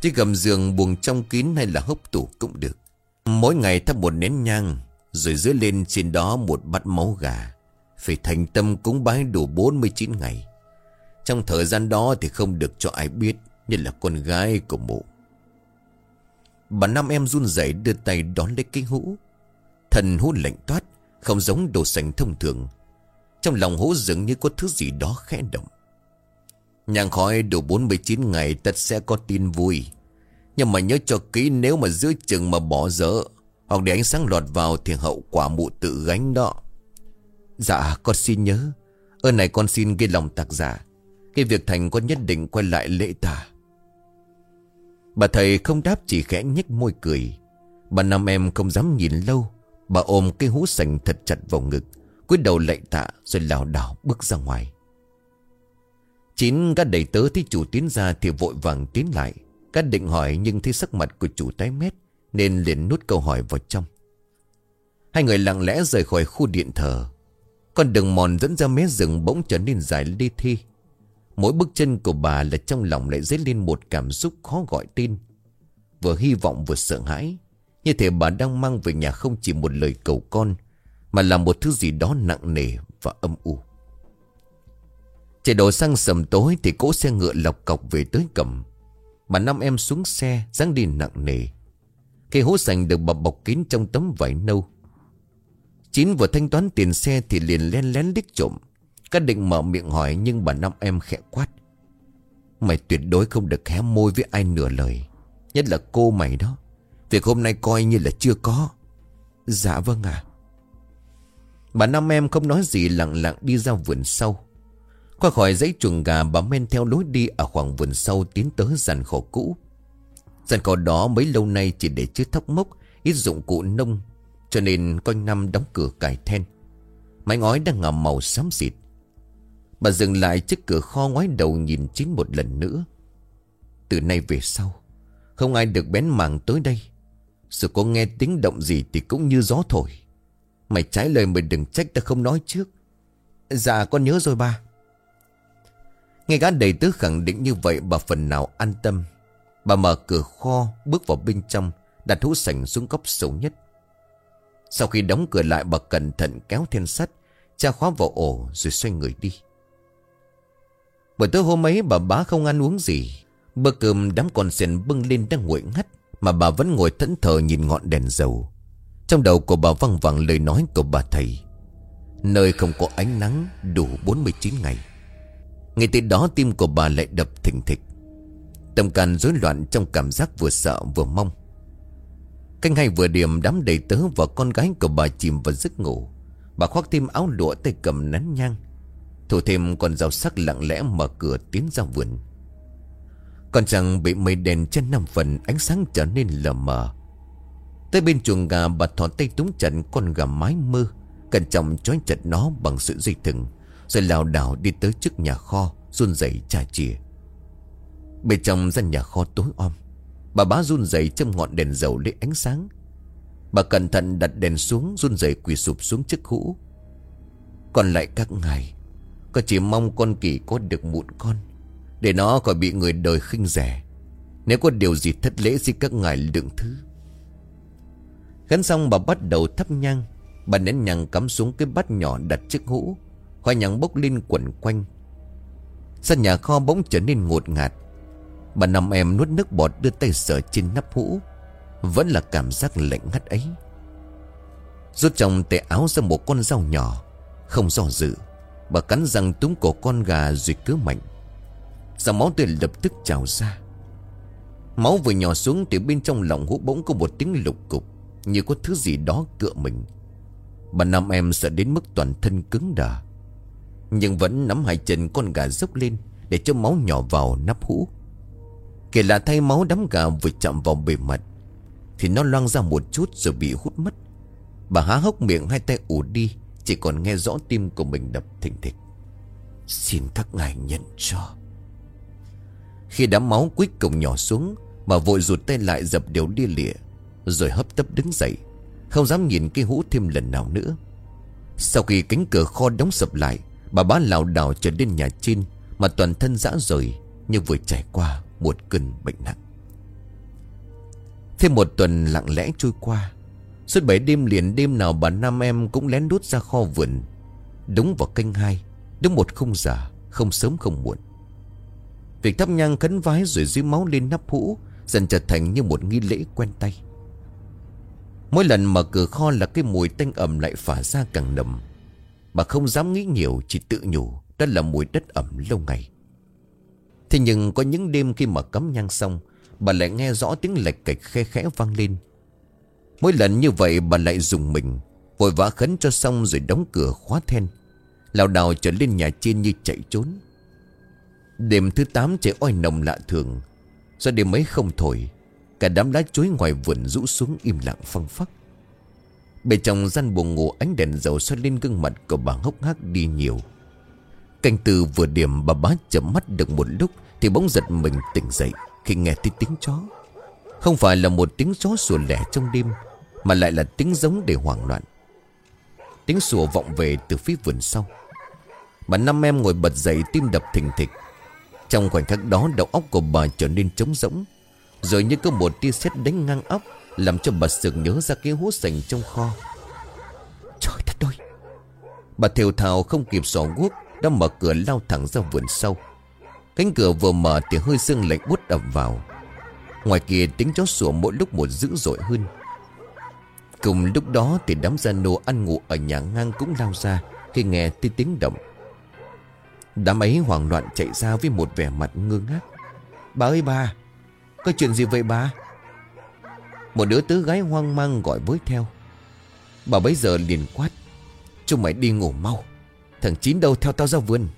Chứ gầm giường buồng trong kín hay là hốc tủ cũng được. Mỗi ngày thắp một nén nhang, Rồi dưới lên trên đó một bát máu gà. Phải thành tâm cúng bái đủ 49 ngày. Trong thời gian đó thì không được cho ai biết nhất là con gái của mụ. Bà năm em run rẩy đưa tay đón lấy cái hũ. Thần hũ lạnh toát, Không giống đồ sành thông thường. Trong lòng hũ dường như có thứ gì đó khẽ động. Nhang khói đủ 49 ngày tất sẽ có tin vui. Nhưng mà nhớ cho kỹ nếu mà giữa chừng mà bỏ dở, Hoặc để ánh sáng lọt vào thì hậu quả mụ tự gánh đó. Dạ con xin nhớ. Ơn này con xin ghi lòng tạc giả khi việc thành con nhất định quay lại lễ tả Bà thầy không đáp chỉ khẽ nhếch môi cười. Bà năm em không dám nhìn lâu. Bà ôm cái hũ sành thật chặt vào ngực. Cúi đầu lạy tạ rồi lảo đảo bước ra ngoài. Chín gã đầy tớ thấy chủ tiến ra thì vội vàng tiến lại. Gã định hỏi nhưng thấy sắc mặt của chủ tái mét, Nên liền nút câu hỏi vào trong. Hai người lặng lẽ rời khỏi khu điện thờ. Con đường mòn dẫn ra mé rừng bỗng trở nên dài ly thi Mỗi bước chân của bà là trong lòng lại dấy lên một cảm xúc khó gọi tên Vừa hy vọng vừa sợ hãi Như thể bà đang mang về nhà không chỉ một lời cầu con Mà là một thứ gì đó nặng nề và âm u Trời đổ sang sầm tối thì cỗ xe ngựa lọc cọc về tới cầm. Bà năm em xuống xe, dáng đi nặng nề. Cây hố sành được bọc bọc kín trong tấm vải nâu. Chín vừa thanh toán tiền xe thì liền len lén đích trộm. Các định mở miệng hỏi nhưng bà năm em khẽ quát. Mày tuyệt đối không được hé môi với ai nửa lời. Nhất là cô mày đó. Việc hôm nay coi như là chưa có. Dạ vâng ạ. Bà năm em không nói gì lặng lặng đi ra vườn sau. Qua khỏi dãy chuồng gà bà men theo lối đi ở khoảng vườn sau tiến tới giàn khổ cũ. Giàn khổ đó mấy lâu nay chỉ để chứa thóc mốc, ít dụng cụ nông, cho nên quanh năm đóng cửa cài then. Mái ngói đang ngả màu xám xịt. Bà dừng lại trước cửa kho ngoái đầu nhìn chín một lần nữa. Từ nay về sau, không ai được bén mảng tới đây. Dù có nghe tiếng động gì thì cũng như gió thổi. Mày trái lời mình đừng trách ta không nói trước. Dạ con nhớ rồi ba. Nghe gã đầy tứ khẳng định như vậy bà phần nào an tâm. Bà mở cửa kho, bước vào bên trong, đặt hũ sành xuống góc sâu nhất. Sau khi đóng cửa lại bà cẩn thận kéo then sắt, tra khóa vào ổ rồi xoay người đi. Buổi tối hôm ấy bà bá không ăn uống gì. Bữa cơm đám con sen bưng lên đang nguội ngắt mà bà vẫn ngồi thẫn thờ nhìn ngọn đèn dầu. Trong đầu của bà văng vẳng lời nói của bà thầy. Nơi không có ánh nắng đủ 49 ngày. Ngay từ đó tim của bà lại đập thình thịch Tâm can rối loạn trong cảm giác vừa sợ vừa mong Canh hay vừa điểm đám đầy tớ và con gái của bà chìm vào giấc ngủ Bà khoác thêm áo lụa tay cầm nắn nhang Thủ thêm con dao sắc lặng lẽ mở cửa tiến ra vườn. Con chẳng bị mây đèn trên năm phần ánh sáng trở nên lờ mờ. Tới bên chuồng gà, bà thỏ tay túng chặt con gà mái mơ, Cẩn trọng trói chặt nó bằng sự dây thừng, rồi lào đảo đi tới trước nhà kho, Run rẩy trà chìa Bên trong gian nhà kho tối om, Bà bá run rẩy trong ngọn đèn dầu lấy ánh sáng. Bà cẩn thận đặt đèn xuống, Run rẩy quỳ sụp xuống chiếc hũ. Còn lại các ngài con chỉ mong con kỳ có được mụn con, Để nó khỏi bị người đời khinh rẻ. Nếu có điều gì thất lễ Xin các ngài lượng thứ. Gắn xong bà bắt đầu thắp nhang, Bà nén nhang cắm xuống cái bát nhỏ đặt trước hũ, khoai nhang bốc lên quẩn quanh. Sân nhà kho bỗng trở nên ngột ngạt. Bà nằm em nuốt nước bọt đưa tay sờ trên nắp hũ. Vẫn là cảm giác lạnh ngắt ấy. Rút trong tay áo ra một con dao nhỏ, Không do dự. Bà cắn răng túm cổ con gà rồi cứ mạnh. Dòng máu tươi lập tức trào ra. Máu vừa nhỏ xuống thì bên trong lòng hũ bỗng có một tiếng lục cục, Như có thứ gì đó cựa mình. Bà năm em sợ đến mức toàn thân cứng đờ, Nhưng vẫn nắm hai chân con gà dốc lên Để cho máu nhỏ vào nắp hũ. Kể là thay máu đám gà vừa chạm vào bề mặt, Thì nó loang ra một chút rồi bị hút mất. Bà há hốc miệng hai tay ủ đi chỉ còn nghe rõ tim của mình đập thình thịch. Xin các ngài nhận cho. Khi đám máu cuối cùng nhỏ xuống Bà vội rụt tay lại dập đều đi lịa, Rồi hấp tấp đứng dậy, Không dám nhìn cái hũ thêm lần nào nữa. Sau khi cánh cửa kho đóng sập lại, Bà bá lảo đảo trở đến nhà trên Mà toàn thân dã rời Như vừa trải qua một cơn bệnh nặng. Thêm một tuần lặng lẽ trôi qua Suốt bảy đêm liền đêm nào bà Nam em cũng lén đút ra kho vườn. Đúng vào canh hai, Đúng một khung giờ, Không sớm không muộn. Việc thắp nhang khấn vái rồi dưới máu lên nắp hũ, Dần trở thành như một nghi lễ quen tay. Mỗi lần mở cửa kho là cái mùi tanh ẩm lại phả ra càng nồng Bà không dám nghĩ nhiều, Chỉ tự nhủ, Đó là mùi đất ẩm lâu ngày. Thế nhưng có những đêm khi mà cắm nhang xong, Bà lại nghe rõ tiếng lệch cạch khe khẽ vang lên. Mỗi lần như vậy bà lại dùng mình, Vội vã khấn cho xong rồi đóng cửa khóa then. Lào đào trở lên nhà trên như chạy trốn. Đêm thứ 8 trời oi nồng lạ thường. Do đêm ấy không thổi, Cả đám lá chuối ngoài vườn rũ xuống im lặng phăng phắc. Bên trong gian buồn ngủ ánh đèn dầu xoay lên gương mặt của bà hốc hác đi nhiều. Canh từ vừa điểm bà bá chấm mắt được một lúc Thì bỗng giật mình tỉnh dậy Khi nghe thấy tiếng chó. Không phải là một tiếng chó sủa lẻ trong đêm mà lại là tiếng giống để hoảng loạn. Tiếng sủa vọng về từ phía vườn sau. Bà năm em ngồi bật dậy tim đập thình thịch. Trong khoảnh khắc đó, đầu óc của bà trở nên trống rỗng. Rồi như có một tia sét đánh ngang óc, Làm cho bà sực nhớ ra cái hố sành trong kho. Trời đất ơi! Bà thều thào không kịp sỏ guốc, Đã mở cửa lao thẳng ra vườn sau. Cánh cửa vừa mở thì hơi sương lạnh bút ập vào. Ngoài kia tiếng chó sủa mỗi lúc một dữ dội hơn. Cùng lúc đó thì đám gia nô ăn ngủ ở nhà ngang cũng lao ra Khi nghe tiếng tiếng động. Đám ấy hoảng loạn chạy ra với một vẻ mặt ngơ ngác. Bà ơi bà, Có chuyện gì vậy bà? Một đứa tứ gái hoang mang gọi với theo. Bà bấy giờ liền quát, Chúng mày đi ngủ mau, Thằng Chín đâu theo tao ra vườn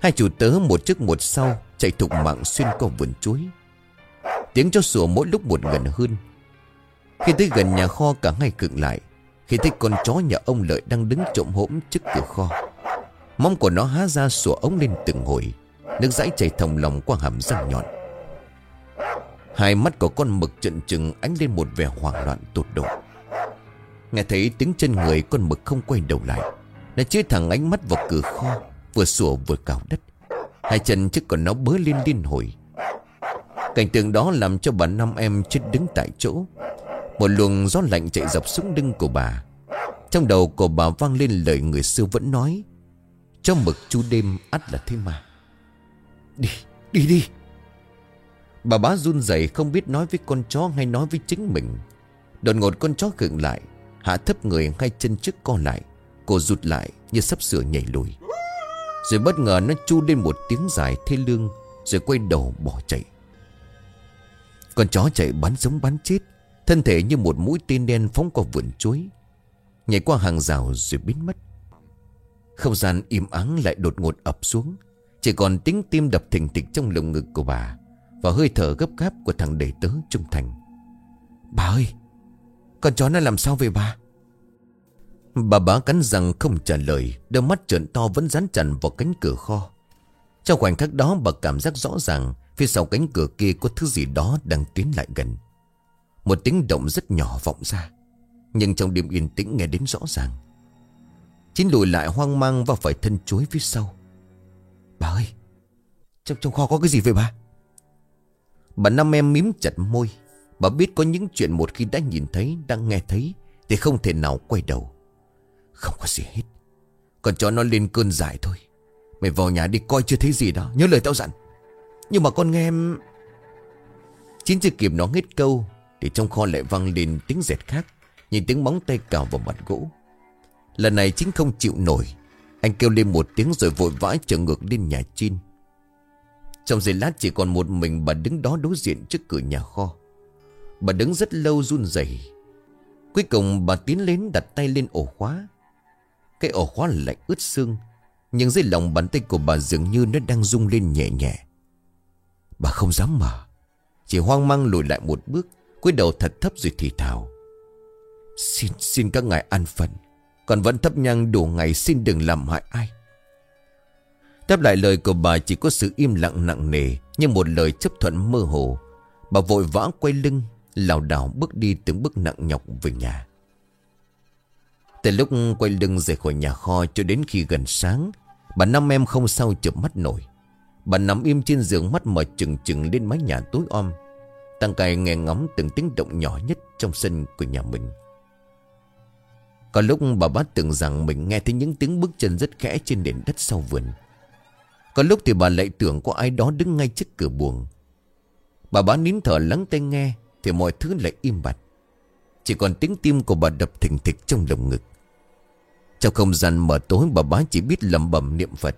Hai chủ tớ một trước một sau Chạy thục mạng xuyên qua vườn chuối. Tiếng cho sủa mỗi lúc một gần hơn. Khi tới gần nhà kho cả hai cựng lại, Khi thấy con chó nhà ông Lợi đang đứng trộm hỗn trước cửa kho, móng của nó há ra sủa ống lên từng hồi, Nước dãi chảy thòng lòng qua hàm răng nhọn. Hai mắt của con mực trận trừng ánh lên một vẻ hoảng loạn tột độ. Nghe thấy tiếng chân người con mực không quay đầu lại, Nó chứa thẳng ánh mắt vào cửa kho, Vừa sủa vừa cào đất. Hai chân chứ còn nó bớ lên liên hồi. Cảnh tượng đó làm cho bà năm em chết đứng tại chỗ một luồng gió lạnh chạy dọc xuống lưng của bà. Trong đầu của bà vang lên lời người xưa vẫn nói Cho mực chu đêm ắt là thế mà. Đi, đi đi. Bà bá run rẩy không biết nói với con chó hay nói với chính mình. Đột ngột con chó gượng lại Hạ thấp người ngay chân trước co lại Cô rụt lại như sắp sửa nhảy lùi. Rồi bất ngờ nó chu lên một tiếng dài thê lương Rồi quay đầu bỏ chạy. Con chó chạy bắn sống bắn chết Thân thể như một mũi tên đen phóng qua vườn chuối, Nhảy qua hàng rào rồi biến mất. Không gian im ắng lại đột ngột ập xuống, Chỉ còn tiếng tim đập thình thịch trong lồng ngực của bà Và hơi thở gấp gáp của thằng đệ tớ trung thành. Bà ơi, Con chó nó làm sao về bà? Bà bá cắn răng không trả lời, Đôi mắt trợn to vẫn dán chặt vào cánh cửa kho. Trong khoảnh khắc đó bà cảm giác rõ ràng Phía sau cánh cửa kia có thứ gì đó đang tiến lại gần. Một tiếng động rất nhỏ vọng ra Nhưng trong đêm yên tĩnh nghe đến rõ ràng. Chín lùi lại hoang mang và phải thân chuối phía sau. Bà ơi Trong, trong kho có cái gì vậy bà? Bà năm em mím chặt môi. Bà biết có những chuyện một khi đã nhìn thấy Đang nghe thấy Thì không thể nào quay đầu. Không có gì hết Còn cho nó lên cơn giải thôi. Mày vào nhà đi coi chưa thấy gì đó Nhớ lời tao dặn. Nhưng mà con nghe em Chín chưa kịp nó hết câu thì trong kho lại vang lên tiếng dệt khác, Nhìn tiếng móng tay cào vào mặt gỗ. Lần này chính không chịu nổi, Anh kêu lên một tiếng rồi vội vã trở ngược lên nhà chin. Trong giây lát chỉ còn một mình bà đứng đó đối diện trước cửa nhà kho. Bà đứng rất lâu run rẩy. Cuối cùng bà tiến lên đặt tay lên ổ khóa. Cái ổ khóa lạnh ướt xương, Nhưng dưới lòng bàn tay của bà dường như nó đang rung lên nhẹ nhẹ. Bà không dám mở, Chỉ hoang mang lùi lại một bước cúi đầu thật thấp rồi thì thào. Xin, xin các ngài an phận. Còn vẫn thấp nhang đủ ngày xin đừng làm hại ai. Đáp lại lời của bà chỉ có sự im lặng nặng nề Như một lời chấp thuận mơ hồ. Bà vội vã quay lưng lảo đảo bước đi từng bước nặng nhọc về nhà. Từ lúc quay lưng rời khỏi nhà kho cho đến khi gần sáng Bà năm em không sao chợp mắt nổi. Bà nằm im trên giường mắt mở chừng chừng lên mái nhà tối om. Tăng cài nghe ngóng từng tiếng động nhỏ nhất trong sân của nhà mình. Có lúc bà bát tưởng rằng mình nghe thấy những tiếng bước chân rất khẽ trên nền đất sau vườn. Có lúc thì bà lại tưởng có ai đó đứng ngay trước cửa buồng. Bà bá nín thở lắng tai nghe Thì mọi thứ lại im bặt. Chỉ còn tiếng tim của bà đập thình thịch trong lồng ngực. Trong không gian mở tối, bà bá chỉ biết lẩm bẩm niệm Phật.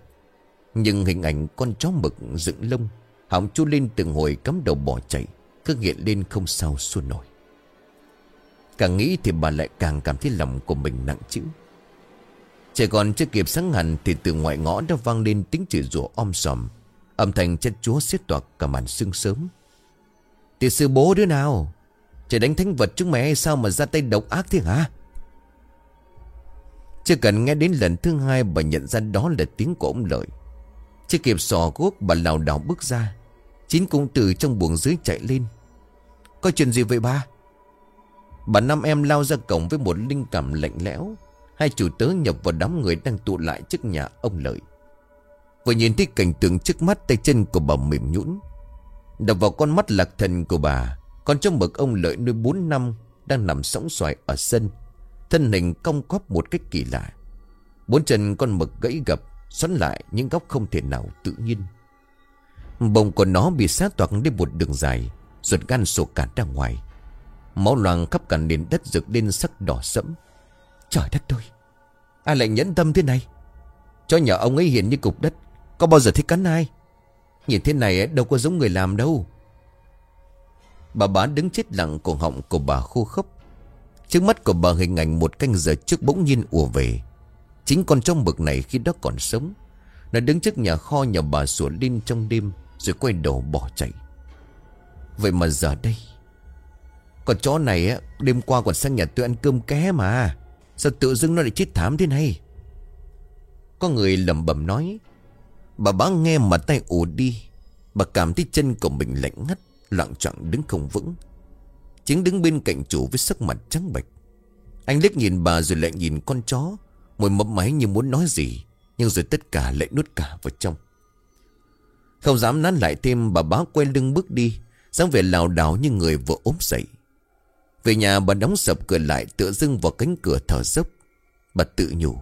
Nhưng hình ảnh con chó mực dựng lông Hỏng chu lên từng hồi cắm đầu bỏ chạy. Cứ hiện lên không sao xua nổi. Càng nghĩ thì bà lại càng cảm thấy lòng của mình nặng chịu Trẻ còn chưa kịp sáng hẳn Thì từ ngoại ngõ đã vang lên tiếng chửi rủa om sòm. Âm thanh chất chúa xiết toạc cả màn sương sớm. Thì sư bố đứa nào? Trời đánh thánh vật chúng mày hay sao mà ra tay độc ác thế hả? Chưa cần nghe đến lần thứ hai Bà nhận ra đó là tiếng của ông Lợi. Chưa kịp sò guốc bà lào đảo bước ra. Chín cung tử trong buồng dưới chạy lên. Có chuyện gì vậy ba? Bà năm em lao ra cổng với một linh cảm lạnh lẽo. Hai chủ tớ nhập vào đám người đang tụ lại trước nhà ông Lợi. Vừa nhìn thấy cảnh tượng trước mắt, tay chân của bà mềm nhũn. Đập vào con mắt lạc thần của bà Con trong mực ông lợi nuôi 4 năm Đang nằm sóng xoài ở sân. Thân hình cong quắp một cách kỳ lạ. Bốn chân con mực gãy gập, Xoắn lại những góc không thể nào tự nhiên. Bồng của nó bị sát toạc lên một đường dài Ruột gan sụp cả ra ngoài. Máu loang khắp cả nền đất rực lên sắc đỏ sẫm. Trời đất ơi! Ai lại nhẫn tâm thế này. Cho nhà ông ấy hiện như cục đất. Có bao giờ thích cắn ai? Nhìn thế này đâu có giống người làm đâu. Bà bá đứng chết lặng cổ họng của bà khô khốc. Trước mắt của bà hình ảnh một canh giờ trước bỗng nhiên ùa về. Chính con trong bực này khi đó còn sống. Nó đứng trước nhà kho nhà bà sủa lên trong đêm, Rồi quay đầu bỏ chạy. Vậy mà giờ đây, Con chó này á, Đêm qua còn sang nhà tôi ăn cơm ké mà. Sao tự dưng nó lại chết thảm thế này? Có người lầm bầm nói, Bà bá nghe mà tay ù đi. Bà cảm thấy chân của mình lạnh ngắt, Loạn trọng đứng không vững. Chính đứng bên cạnh chủ với sắc mặt trắng bệch. Anh liếc nhìn bà rồi lại nhìn con chó, Môi mấp máy như muốn nói gì, Nhưng rồi tất cả lại nuốt cả vào trong. Không dám nán lại thêm, Bà bá quay lưng bước đi dáng vẻ lảo đảo như người vừa ốm dậy. Về nhà, bà đóng sập cửa lại, Tựa dưng vào cánh cửa thở dốc. Bà tự nhủ,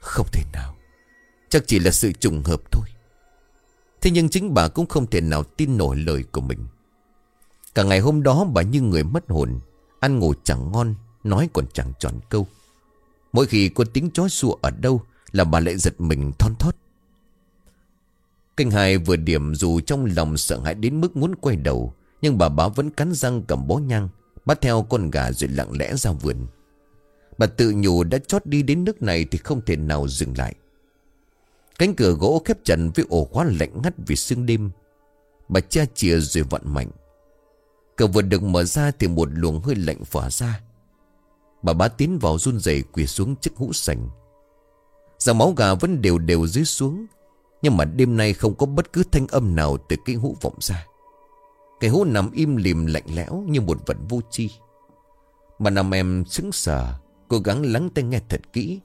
Không thể nào. Chắc chỉ là sự trùng hợp thôi. Thế nhưng chính bà cũng không thể nào tin nổi lời của mình. Cả ngày hôm đó, bà như người mất hồn, Ăn ngủ chẳng ngon, Nói còn chẳng tròn câu. Mỗi khi có tiếng chó sủa ở đâu Là bà lại giật mình thon thót. Kinh hài vừa điểm dù trong lòng sợ hãi đến mức muốn quay đầu, Nhưng bà bá vẫn cắn răng cầm bó nhang, Bắt theo con gà rồi lặng lẽ ra vườn Bà tự nhủ đã chót đi đến nước này Thì không thể nào dừng lại Cánh cửa gỗ khép chặt với ổ khóa lạnh ngắt vì sương đêm. Bà cha chìa rồi vặn mạnh. Cửa vừa được mở ra thì một luồng hơi lạnh phả ra. Bà bá tiến vào run rẩy quỳ xuống chiếc hũ sành. Dòng máu gà vẫn đều đều dưới xuống. Nhưng mà đêm nay không có bất cứ thanh âm nào từ cái hũ vọng ra. Cái hũ nằm im lìm lạnh lẽo như một vật vô chi. Bà nằm em sững sờ, cố gắng lắng tai nghe thật kỹ.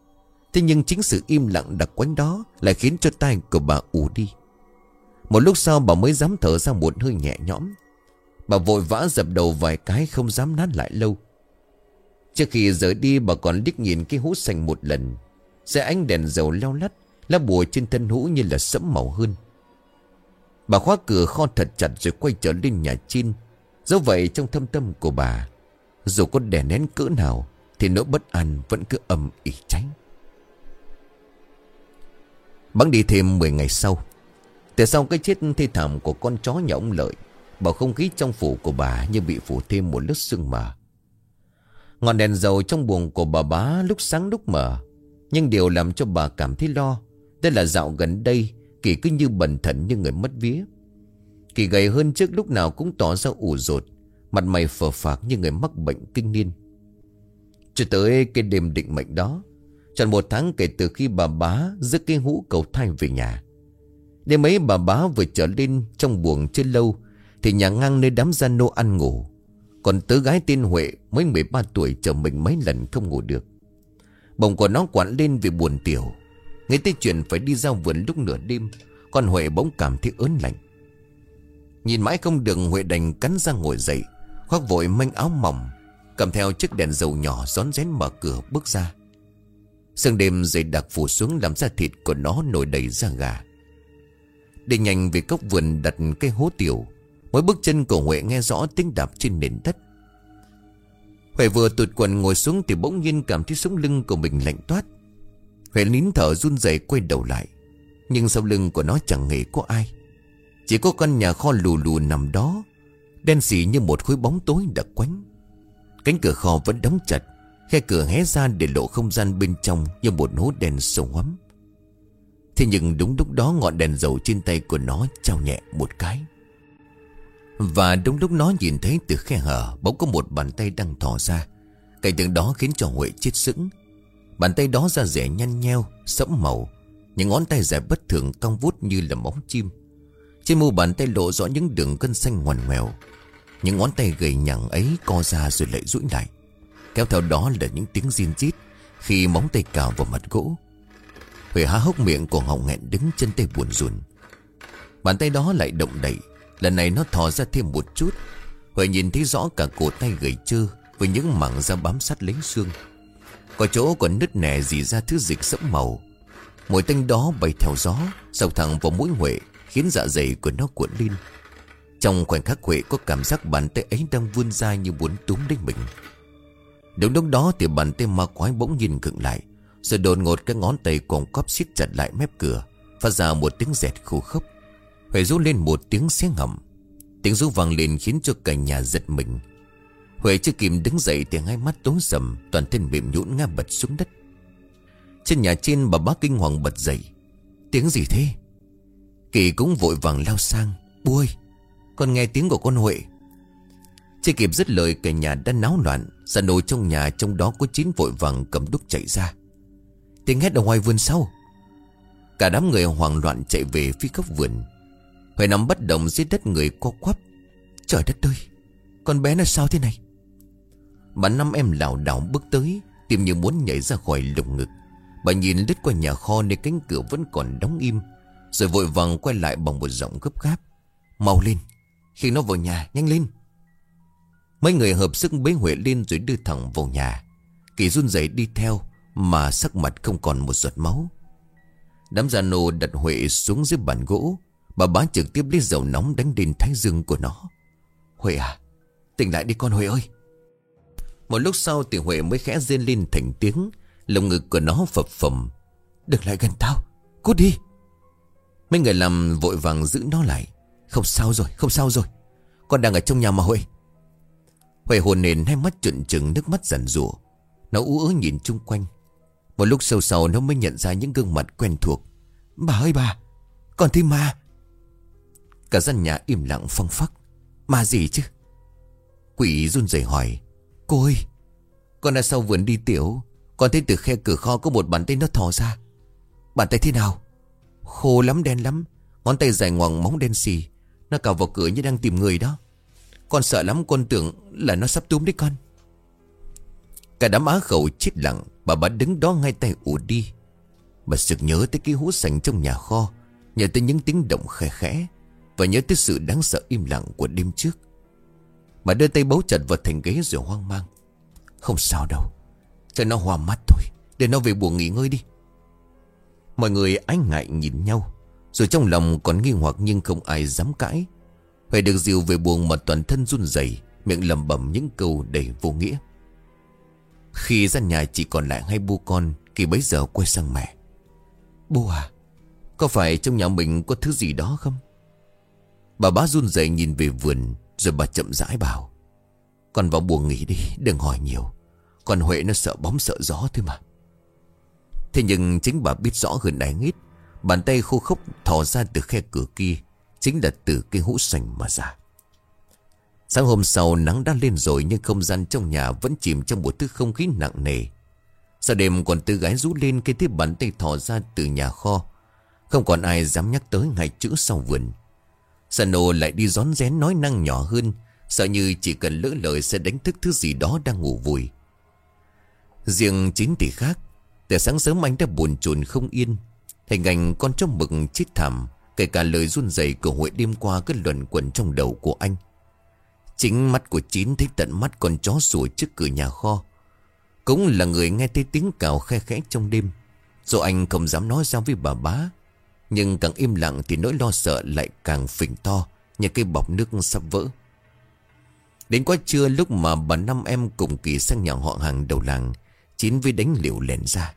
Thế nhưng chính sự im lặng đặc quánh đó Lại khiến cho tai của bà ù đi Một lúc sau bà mới dám thở ra một hơi nhẹ nhõm Bà vội vã dập đầu vài cái không dám nát lại lâu Trước khi rời đi bà còn liếc nhìn cái hũ xanh một lần Xe ánh đèn dầu leo lắt Lá bùa trên thân hũ như là sẫm màu hơn. Bà khóa cửa kho thật chặt rồi quay trở lên nhà chin. Dẫu vậy trong thâm tâm của bà, Dù có đè nén cỡ nào, Thì nỗi bất an vẫn cứ ầm ỉ tránh Bắn đi thêm 10 ngày sau Từ sau cái chết thê thảm của con chó nhà ông Lợi Bầu không khí trong phủ của bà như bị phủ thêm một lớp sương mờ? Ngọn đèn dầu trong buồng của bà bá lúc sáng lúc mở, Nhưng điều làm cho bà cảm thấy lo. Đây là dạo gần đây, Kỳ cứ như bần thận như người mất vía. Kỳ gầy hơn trước lúc nào cũng tỏ ra ủ rột, Mặt mày phờ phạc như người mắc bệnh kinh niên. Cho tới cái đêm định mệnh đó, Tròn một tháng kể từ khi bà bá Dứt cái hũ cầu thai về nhà. Đêm ấy bà bá vừa trở lên Trong buồng chưa lâu, Thì nhà ngang nơi đám gia nô ăn ngủ. Còn tớ gái tên Huệ Mới 13 tuổi chờ mình mấy lần không ngủ được. Bồng của nó quặn lên vì buồn tiểu. Nghĩ tới chuyện phải đi ra vườn lúc nửa đêm Con Huệ bỗng cảm thấy ớn lạnh. Nhìn mãi không được Huệ đành cắn ra ngồi dậy, Khoác vội manh áo mỏng, Cầm theo chiếc đèn dầu nhỏ rón rén mở cửa bước ra. Sương đêm dày đặc phủ xuống làm ra thịt của nó nổi đầy da gà. Đi nhanh về cốc vườn đặt cây hố tiểu, Mỗi bước chân của Huệ nghe rõ tiếng đạp trên nền đất. Huệ vừa tụt quần ngồi xuống thì bỗng nhiên cảm thấy sống lưng của mình lạnh toát. Huệ nín thở run rẩy quay đầu lại. Nhưng sau lưng của nó chẳng hề có ai. Chỉ có căn nhà kho lù lù nằm đó, Đen xỉ như một khối bóng tối đặc quánh. Cánh cửa kho vẫn đóng chặt, Khe cửa hé ra để lộ không gian bên trong Như một hố đèn sâu hoắm Thế nhưng đúng lúc đó ngọn đèn dầu trên tay của nó trao nhẹ một cái. Và đúng lúc nó nhìn thấy từ khe hở Bỗng có một bàn tay đang thò ra. Cảnh tượng đó khiến cho Huệ chết sững. Bàn tay đó ra rẻ nhăn nheo, Sẫm màu. Những ngón tay dài bất thường cong vút như là móng chim. Trên mu bàn tay lộ rõ những đường cân xanh ngoằn ngoèo. Những ngón tay gầy nhẳng ấy co ra rồi lại rũi lại. Kéo theo đó là những tiếng zin rít Khi móng tay cào vào mặt gỗ. Huệ há hốc miệng của họng nghẹn đứng chân tay buồn rùn Bàn tay đó lại động đậy. Lần này nó thò ra thêm một chút. Huệ nhìn thấy rõ cả cổ tay gầy trơ Với những mảng da bám sát lấy xương. Có chỗ còn nứt nẻ dì ra thứ dịch sẫm màu. Mùi tanh đó bay theo gió Sọc thẳng vào mũi Huệ, Khiến dạ dày của nó cuộn lên. Trong khoảnh khắc Huệ có cảm giác bàn tay ấy đang vươn ra như muốn túm đến mình. Đúng lúc đó thì bàn tay ma quái bỗng nhìn cựng lại, Rồi đột ngột cái ngón tay còn cóp siết chặt lại mép cửa, Phát ra một tiếng dẹt khô khốc. Huệ rú lên một tiếng xé ngầm. Tiếng rú vang lên khiến cho cả nhà giật mình. Huệ chưa kịp đứng dậy thì hai mắt tối sầm, Toàn thân mềm nhũn ngã bật xuống đất. Trên nhà trên bà bác kinh hoàng bật dậy. Tiếng gì thế? Kỳ cũng vội vàng lao sang. Bui Con nghe tiếng của con Huệ. Chưa kịp dứt lời, cả nhà đã náo loạn. Dạ Gia nô trong nhà trong đó có chín vội vàng cầm đúc chạy ra. Tiếng hét ở ngoài vườn sau. Cả đám người hoảng loạn chạy về phía góc vườn. Huệ nằm bất động dưới đất người co quắp. Trời đất ơi, Con bé nó sao thế này? Bà năm em lảo đảo bước tới, Tìm như muốn nhảy ra khỏi lồng ngực. Bà nhìn lướt qua nhà kho nơi cánh cửa vẫn còn đóng im, Rồi vội vàng quay lại bằng một giọng gấp gáp. Mau lên, Khi nó vào nhà, nhanh lên. Mấy người hợp sức bế Huệ lên rồi đưa thẳng vào nhà. Kỳ run rẩy đi theo, Mà sắc mặt không còn một giọt máu. Đám gia nô đặt Huệ xuống dưới bàn gỗ. Bà bá trực tiếp lấy dầu nóng đánh lên thái dương của nó. Huệ à Tỉnh lại đi con Huệ ơi. Một lúc sau thì Huệ mới khẽ rên lên thành tiếng. Lồng ngực của nó phập phồng. Đừng lại gần tao. Cút đi. Mấy người làm vội vàng giữ nó lại. Không sao rồi, không sao rồi. Con đang ở trong nhà mà Huệ. Huệ hồn nền hai mắt trợn trừng, nước mắt giản rủa Nó ú ớ nhìn chung quanh. Một lúc sâu sau, nó mới nhận ra những gương mặt quen thuộc. Bà ơi bà Còn thấy ma. Cả dân nhà im lặng phong phắc. Ma gì chứ? Quỷ run rẩy hỏi. Cô ơi, Con đã sau vườn đi tiểu. Con thấy từ khe cửa kho có một bàn tay nó thò ra. Bàn tay thế nào? Khô lắm, đen lắm. Ngón tay dài ngoằng móng đen xì. Nó cào vào cửa như đang tìm người đó. Con sợ lắm, con tưởng là nó sắp túm đấy con. Cả đám á khẩu chết lặng, Bà bà đứng đó ngay tay ủ đi. Bà sực nhớ tới cái hú sành trong nhà kho, Nhớ tới những tiếng động khẽ khẽ, Và nhớ tới sự đáng sợ im lặng của đêm trước. Bà đưa tay bấu chặt vào thành ghế rồi hoang mang. Không sao đâu. Cho nó hoa mắt thôi, Để nó về buồn nghỉ ngơi đi. Mọi người ái ngại nhìn nhau, Rồi trong lòng còn nghi hoặc nhưng không ai dám cãi. Huệ được dìu về buồn mà toàn thân run rẩy, Miệng lầm bẩm những câu đầy vô nghĩa. Khi ra nhà chỉ còn lại hai bu con Kỳ bấy giờ quay sang mẹ. Bu à Có phải trong nhà mình có thứ gì đó không? Bà bá run rẩy nhìn về vườn rồi bà chậm rãi bảo, Con vào buồn nghỉ đi, đừng hỏi nhiều. Con Huệ nó sợ bóng, sợ gió thôi mà. Thế nhưng chính bà biết rõ hơn ai hết, Bàn tay khô khốc thò ra từ khe cửa kia, Chính là từ cái hũ sành mà ra. Sáng hôm sau, nắng đã lên rồi Nhưng không gian trong nhà vẫn chìm trong một thứ không khí nặng nề. Sau đêm còn tư gái rú lên Cái tiếp bàn tay thò ra từ nhà kho. Không còn ai dám nhắc tới ngày chữ sau vườn. Sano lại đi rón rén nói năng nhỏ hơn, Sợ như chỉ cần lỡ lời sẽ đánh thức thứ gì đó đang ngủ vùi. Riêng chính thì khác, Từ sáng sớm anh đã buồn chồn không yên. Hình ảnh con chó mực chết thảm, Kể cả lời run rẩy của hội đêm qua Cứ luẩn quẩn trong đầu của anh. Chính mắt của Chín thấy tận mắt con chó sủa trước cửa nhà kho. Cũng là người nghe thấy tiếng cào khe khẽ trong đêm, Dù anh không dám nói ra với bà bá nhưng càng im lặng thì nỗi lo sợ lại càng phình to Như cây bọc nước sắp vỡ. Đến quá trưa lúc mà bà năm em cùng kỳ sang nhà họ hàng đầu làng, Chín với đánh liều lèn ra.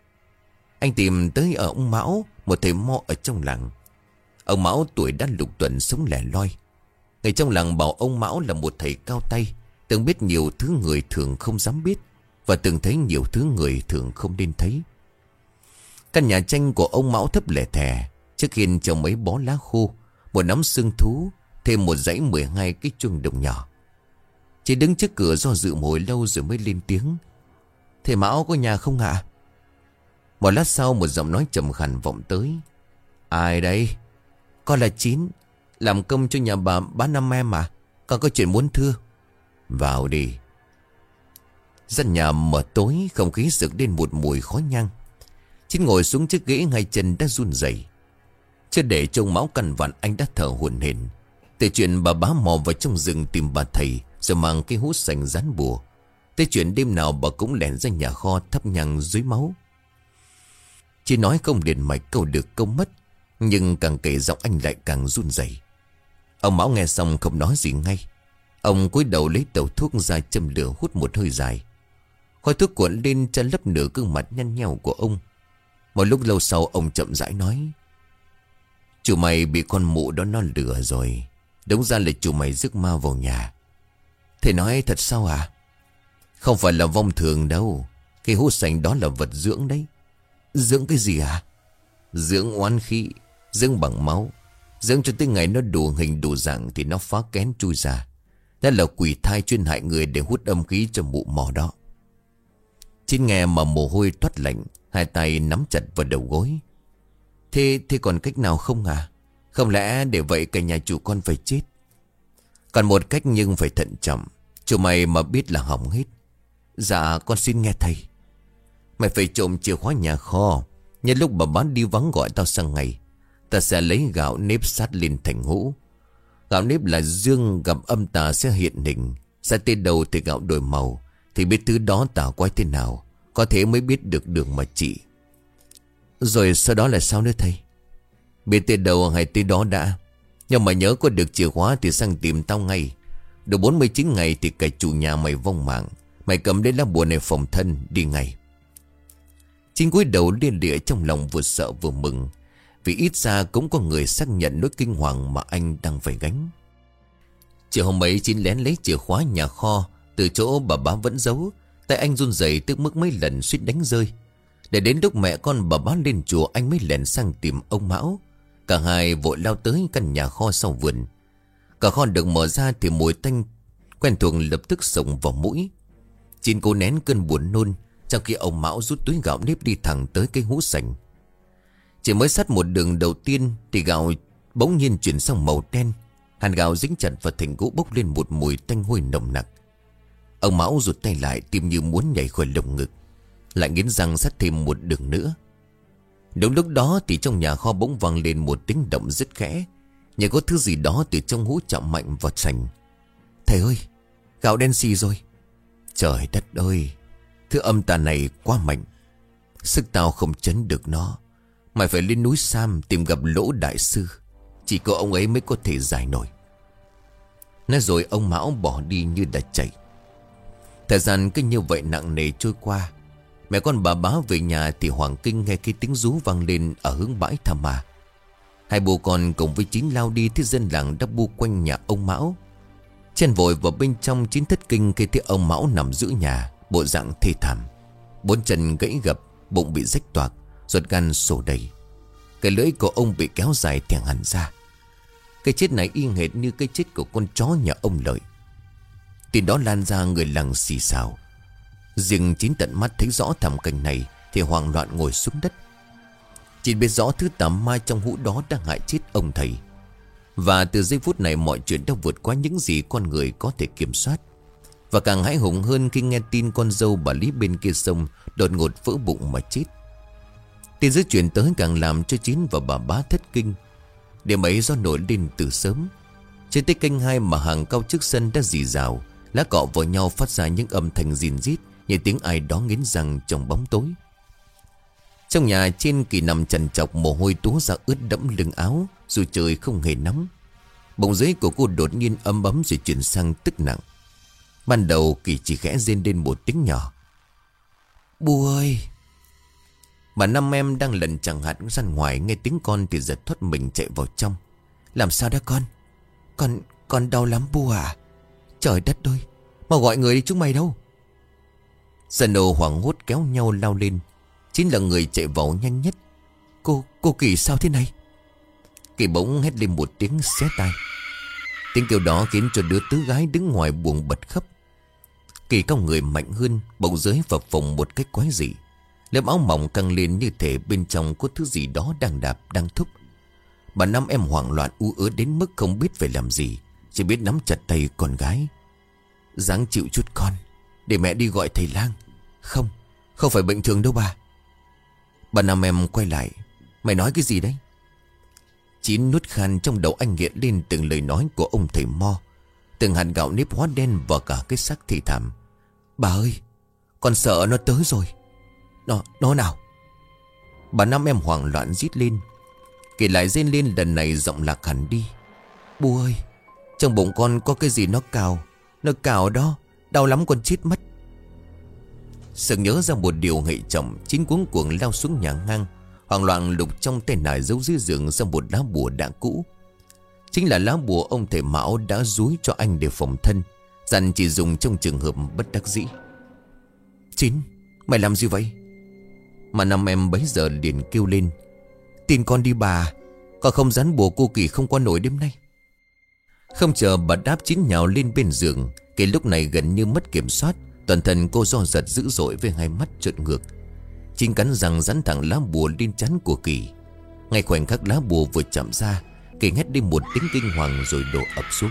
Anh tìm tới ở ông Mão, Một thầy mo ở trong làng. Ông Mão tuổi đã lục tuần sống lẻ loi. Người trong làng bảo ông Mão là một thầy cao tay, Từng biết nhiều thứ người thường không dám biết, Và từng thấy nhiều thứ người thường không nên thấy. Căn nhà tranh của ông Mão thấp lẻ thẻ Trước hiên trồng mấy bó lá khô, Một nắm xương thú, Thêm một dãy 12 cái chuông đồng nhỏ. Chỉ đứng trước cửa do dự hồi lâu rồi mới lên tiếng. Thầy Mão có nhà không ạ? Một lát sau một giọng nói trầm khàn vọng tới. Ai đây? Con là Chín, Làm công cho nhà bà bán năm em mà, Con có chuyện muốn thưa. Vào đi. Dân nhà mở tối, Không khí sực lên một mùi khó nhang. Chín ngồi xuống chiếc ghế ngay chân đã run rẩy. Chưa để trông máu căn vặn anh đã thở hồn hển. Tới chuyện bà bá mò vào trong rừng tìm bà thầy, Rồi mang cái hút sành rán bùa. Tới chuyện đêm nào bà cũng lẻn ra nhà kho thắp nhang dưới máu. Chỉ nói không điện mạch câu được câu mất, Nhưng càng kể giọng anh lại càng run rẩy. Ông Mão nghe xong không nói gì ngay. Ông cúi đầu lấy tàu thuốc ra châm lửa hút một hơi dài. Khói thuốc cuộn lên chân lấp nửa gương mặt nhăn nhau của ông. Một lúc lâu sau, ông chậm rãi nói Chủ mày bị con mụ đó non lửa rồi. Đúng ra là chủ mày rước ma vào nhà. Thầy nói thật sao à không phải là vong thường đâu. Cái hút sành đó là vật dưỡng đấy. Dưỡng cái gì à Dưỡng oán khí, Dưỡng bằng máu. Dưỡng cho tới ngày nó đủ hình, đủ dạng Thì nó phá kén chui ra. Đó là quỷ thai chuyên hại người Để hút âm khí cho mụ mò đó. Chín nghe mà mồ hôi thoát lạnh, Hai tay nắm chặt vào đầu gối. Thế thế còn cách nào không à? Không lẽ để vậy cả nhà chủ con phải chết? Còn một cách nhưng phải thận trọng. Chủ mày mà biết là hỏng hết. Dạ con xin nghe thầy. Mày phải trộm chìa khóa nhà kho. Nhân lúc bà bán đi vắng gọi tao sang ngày, Ta sẽ lấy gạo nếp sát lên thành hũ. Gạo nếp là dương gặp âm tà sẽ hiện hình. Sẽ tên đầu thì gạo đổi màu. Thì biết thứ đó tà quái thế nào. Có thể mới biết được đường mà trị rồi sau đó là sao nữa thầy? Biết tên đầu hay tên đó đã. Nhưng mà nhớ có được chìa khóa thì sang tìm tao ngay. Được 49 ngày thì cả chủ nhà mày vong mạng. Mày cầm đến lá bùa này phòng thân, đi ngay. Chính cúi đầu liên địa trong lòng vừa sợ vừa mừng. Vì ít ra cũng có người xác nhận nỗi kinh hoàng mà anh đang phải gánh. Chiều hôm ấy Chín lén lấy chìa khóa nhà kho. Từ chỗ bà bá vẫn giấu, Tay anh run rẩy tức mức mấy lần suýt đánh rơi. Để đến lúc mẹ con bà bán lên chùa, Anh mới lèn sang tìm ông Mão. Cả hai vội lao tới căn nhà kho sau vườn. Cả kho được mở ra thì mùi tanh quen thuộc lập tức sổng vào mũi. Chín cô nén cơn buồn nôn, Trong khi ông Mão rút túi gạo nếp đi thẳng tới cái hũ sành. Chỉ mới sát một đường đầu tiên Thì gạo bỗng nhiên chuyển sang màu đen. Hàn gạo dính chặt và thành gỗ bốc lên một mùi tanh hôi nồng nặc. Ông Mão rụt tay lại, tìm như muốn nhảy khỏi lồng ngực. Lại nghiến răng sắt thêm một đường nữa. Đúng lúc đó thì trong nhà kho bỗng vang lên một tiếng động rất khẽ. Như có thứ gì đó từ trong hũ chạm mạnh vào sành. Thầy ơi, Gạo đen xì rồi. Trời đất ơi, Thứ âm tà này quá mạnh. Sức tao không chấn được nó. Mày phải lên núi Sam tìm gặp lỗ đại sư. Chỉ có ông ấy mới có thể giải nổi. Nói rồi ông Mão bỏ đi như đã chạy. Thời gian cứ như vậy nặng nề trôi qua. Mẹ con bà báo về nhà thì Hoàng Kinh nghe cái tiếng rú vang lên ở hướng bãi thả mà Hai bố con cùng với chín lao đi thì dân làng đã bu quanh nhà ông Mão. Chen vội vào bên trong chín thất kinh khi thấy ông Mão nằm giữa nhà, bộ dạng thê thảm. Bốn chân gãy gập, bụng bị rách toạc, Ruột gan sổ đầy. Cái lưỡi của ông bị kéo dài thèn hẳn ra. Cái chết này y hệt như cái chết của con chó nhà ông Lợi. Tin đó lan ra người làng xì xào. Riêng chín tận mắt thấy rõ thảm cảnh này Thì hoảng loạn ngồi xuống đất. Chỉ biết rõ thứ tám mai trong hũ đó đang hại chết ông thầy. Và từ giây phút này mọi chuyện đã vượt qua những gì con người có thể kiểm soát. Và càng hãi hùng hơn khi nghe tin con dâu bà Lý bên kia sông Đột ngột vỡ bụng mà chết. Tin dữ chuyển tới càng làm cho Chín và bà bá thất kinh. Điểm ấy do nổi lên từ sớm. Trên tới kênh hai mà hàng cao trước sân đã dì rào Lá cọ vào nhau phát ra những âm thanh rìn rít. Như tiếng ai đó nghiến răng trong bóng tối. Trong nhà trên kỳ nằm trần chọc mồ hôi túa ra ướt đẫm lưng áo Dù trời không hề nóng. Bụng dưới của cô đột nhiên ấm ấm rồi chuyển sang tức nặng. Ban đầu kỳ chỉ khẽ rên lên một tiếng nhỏ. Bu ơi! Bà năm em đang lần chẳng hạn ra ngoài Nghe tiếng con thì giật thoát mình chạy vào trong. Làm sao đó con? Con, con đau lắm bu à. Trời đất ơi! Mà gọi người đi chúng mày đâu? Sano hoảng hốt kéo nhau lao lên. Chính là người chạy vào nhanh nhất. Cô, cô Kỳ sao thế này? Kỳ bỗng hét lên một tiếng xé tai. Tiếng kêu đó khiến cho đứa tứ gái đứng ngoài buồn bật khóc. Kỳ cao người mạnh hơn Bỗng dưới vào phòng một cách quái dị. Lớp áo mỏng căng lên như thể bên trong có thứ gì đó đang đạp, đang thúc. Bà năm em hoảng loạn u ớ đến mức không biết phải làm gì Chỉ biết nắm chặt tay con gái. Giáng chịu chút con Để mẹ đi gọi thầy lang. Không, không phải bệnh thường đâu bà. Bà năm em quay lại Mày nói cái gì đấy? Chín nút khan trong đầu anh nghiện lên từng lời nói của ông thầy Mo Từng hạt gạo nếp hóa đen vào cả cái xác thị thảm. Bà ơi Con sợ nó tới rồi. Nó, nó nào? Bà năm em hoảng loạn rít lên. Kể lại rên lên lần này giọng lạc hẳn đi. Bu ơi Trong bụng con có cái gì nó cào? Nó cào đó Đau lắm con chết mất. Sự nhớ ra một điều hệ trọng Chính cuống cuồng lao xuống nhà ngang. Hoàng loạn lục trong tay nải giấu dưới giường ra một lá bùa đã cũ. Chính là lá bùa ông thầy Mão đã rúi cho anh để phòng thân. Dặn chỉ dùng trong trường hợp bất đắc dĩ. Chín, Mày làm gì vậy? Mà năm em bấy giờ liền kêu lên. Tin con đi bà Còn không dán bùa cô kỳ không qua nổi đêm nay. Không chờ bà đáp chín nhào lên bên giường Cái lúc này gần như mất kiểm soát Toàn thân cô do giật dữ dội với hai mắt trợn ngược. Chính cắn răng rắn thẳng lá bùa lên chắn của kỳ. Ngay khoảnh khắc lá bùa vừa chạm ra, Kỳ hét đi một tiếng kinh hoàng rồi đổ ập xuống.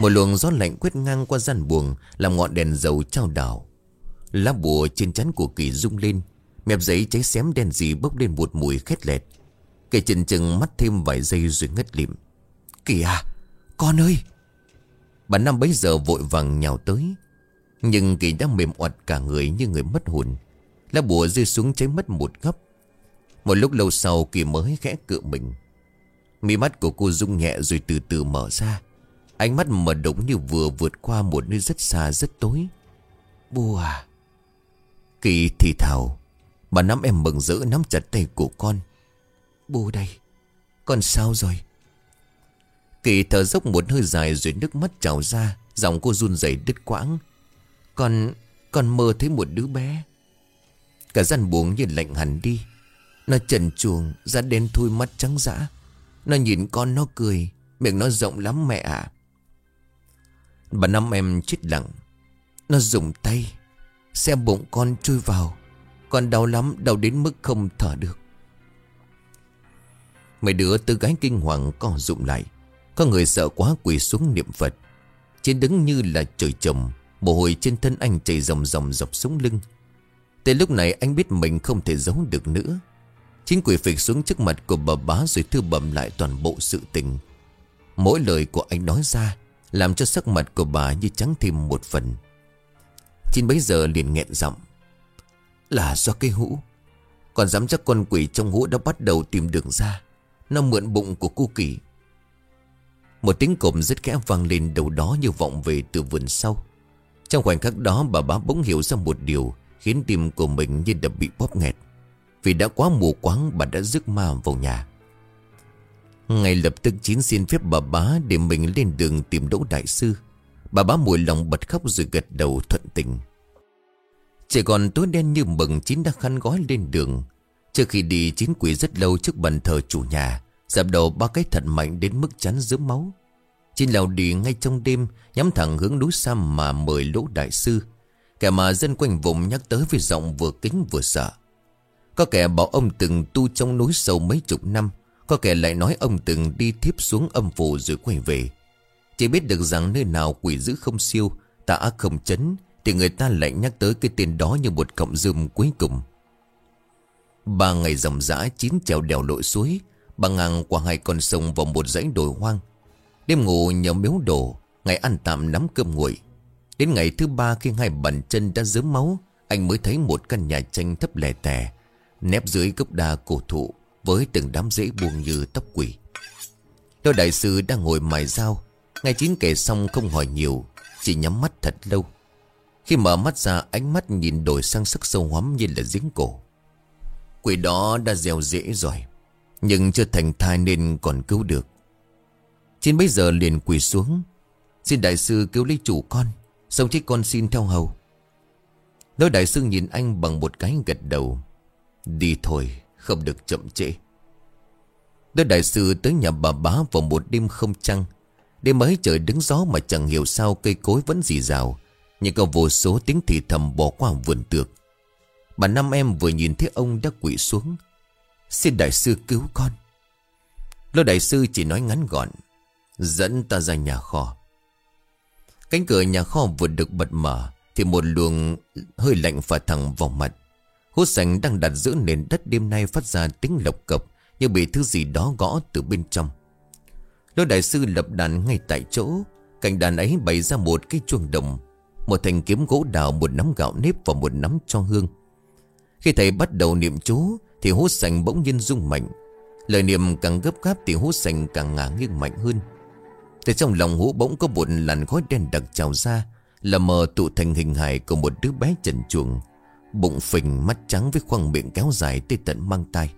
Một luồng gió lạnh quét ngang qua gian buồng, Làm ngọn đèn dầu trao đảo. Lá bùa trên chắn của kỳ rung lên Mẹp giấy cháy xém đen gì bốc lên một mùi khét lẹt. Kỳ chừng chừng mắt thêm vài giây rồi ngất lịm. Kỳ à Con ơi! Bà Năm bấy giờ vội vàng nhào tới. Nhưng Kỳ đã mềm oặt cả người như người mất hồn. Lá bùa rơi xuống cháy mất một góc. Một lúc lâu sau Kỳ mới khẽ cựa mình. Mí mắt của cô rung nhẹ rồi từ từ mở ra. Ánh mắt mở đống như vừa vượt qua một nơi rất xa, rất tối. Bùa à? Kỳ thì thào. Bà nắm em mừng rỡ nắm chặt tay của con. Bù đây, Con sao rồi? Kỳ thở dốc một hơi dài rồi nước mắt trào ra, Giọng cô run rẩy đứt quãng. Con Con mơ thấy một đứa bé. Cả gian buồn như lạnh hẳn đi. Nó trần chuồng Da đen thui mắt trắng dã. Nó nhìn con, nó cười. Miệng nó rộng lắm mẹ ạ. Bà năm em chết lặng. Nó dùng tay. Xem bụng con chui vào. Con đau lắm, Đau đến mức không thở được. Mấy đứa tư gái kinh hoàng co rụm lại. Có người sợ quá quỳ xuống niệm Phật. Trên đứng như là trời trồng. Mồ hôi trên thân anh chảy ròng ròng dọc xuống lưng. Tới lúc này anh biết mình không thể giấu được nữa. Chính quỷ phịch xuống trước mặt của bà bá rồi thư bẩm lại toàn bộ sự tình. Mỗi lời của anh nói ra Làm cho sắc mặt của bà như trắng thêm một phần. Chín bấy giờ liền nghẹn giọng. Là do cây hũ. Còn dám chắc con quỷ trong hũ đã bắt đầu tìm đường ra. Nó mượn bụng của cô kỳ Một tiếng cộm rất kẽ vang lên đầu đó như vọng về từ vườn sau. Trong khoảnh khắc đó, bà bá bỗng hiểu ra một điều, Khiến tim của mình như đã bị bóp nghẹt. Vì đã quá mù quáng, bà đã rước ma vào nhà. Ngay lập tức chín xin phép bà bá Để mình lên đường tìm đỗ đại sư. Bà bá mùi lòng bật khóc rồi gật đầu thuận tình. Chỉ còn tối đen như mừng Chín đã khăn gói lên đường. Trước khi đi chín quỷ rất lâu trước bàn thờ chủ nhà Dạp đầu ba cái thật mạnh đến mức chắn dớm máu. Chín lèo đi ngay trong đêm, Nhắm thẳng hướng núi Sam mà mời lỗ đại sư. Kẻ mà dân quanh vùng nhắc tới với giọng vừa kính vừa sợ. Có kẻ bảo ông từng tu trong núi sâu mấy chục năm, Có kẻ lại nói ông từng đi thiếp xuống âm phủ rồi quay về. Chỉ biết được rằng nơi nào quỷ dữ không siêu, Tà không chấn, Thì người ta lại nhắc tới cái tên đó như một cộng rơm cuối cùng. Ba ngày dòng rã chín trèo đèo lội suối Băng ngang qua hai con sông vào một dãy đồi hoang. Đêm ngủ nhờ miếu đổ, Ngày ăn tạm nắm cơm nguội. Đến ngày thứ ba khi hai bàn chân đã dớm máu, Anh mới thấy một căn nhà tranh thấp lẻ tẻ, Nép dưới gốc đa cổ thụ Với từng đám rễ buông như tóc quỷ. Đôi đại sư đang ngồi mài dao Ngày chín kể xong không hỏi nhiều, Chỉ nhắm mắt thật lâu. Khi mở mắt ra, ánh mắt nhìn đổi sang sắc sâu hoắm như là giếng cổ. Quỷ đó đã gieo dễ rồi, Nhưng chưa thành thai nên còn cứu được. Chín bây giờ liền quỳ xuống. Xin đại sư cứu lấy chủ con, Xong chết con xin theo hầu. Nói đại sư nhìn anh bằng một cái gật đầu. Đi thôi, Không được chậm trễ. Đôi đại sư tới nhà bà bá vào một đêm không trăng. Đêm ấy trời đứng gió mà chẳng hiểu sao cây cối vẫn dì rào, Nhưng có vô số tiếng thì thầm bỏ qua vườn tược. Bà năm em vừa nhìn thấy ông đã quỵ xuống. Xin đại sư cứu con. Lô đại sư chỉ nói ngắn gọn. Dẫn ta ra nhà kho. Cánh cửa nhà kho vừa được bật mở Thì một luồng hơi lạnh phả thẳng vào mặt. Hút sành đang đặt giữa nền đất đêm nay phát ra tiếng lộc cập Như bị thứ gì đó gõ từ bên trong. Lô đại sư lập đàn ngay tại chỗ. Cạnh đàn ấy bày ra một cái chuông đồng, Một thành kiếm gỗ đào, Một nắm gạo nếp và một nắm cho hương. Khi thầy bắt đầu niệm chú Thì hút sành bỗng nhiên rung mạnh. Lời niệm càng gấp gáp Thì hút sành càng ngả nghiêng mạnh hơn từ trong lòng hũ bỗng có một làn khói đen đặc trào ra, Là mờ tụ thành hình hài của một đứa bé trần chuồng Bụng phình mắt trắng với khoang miệng kéo dài tới tận mang tay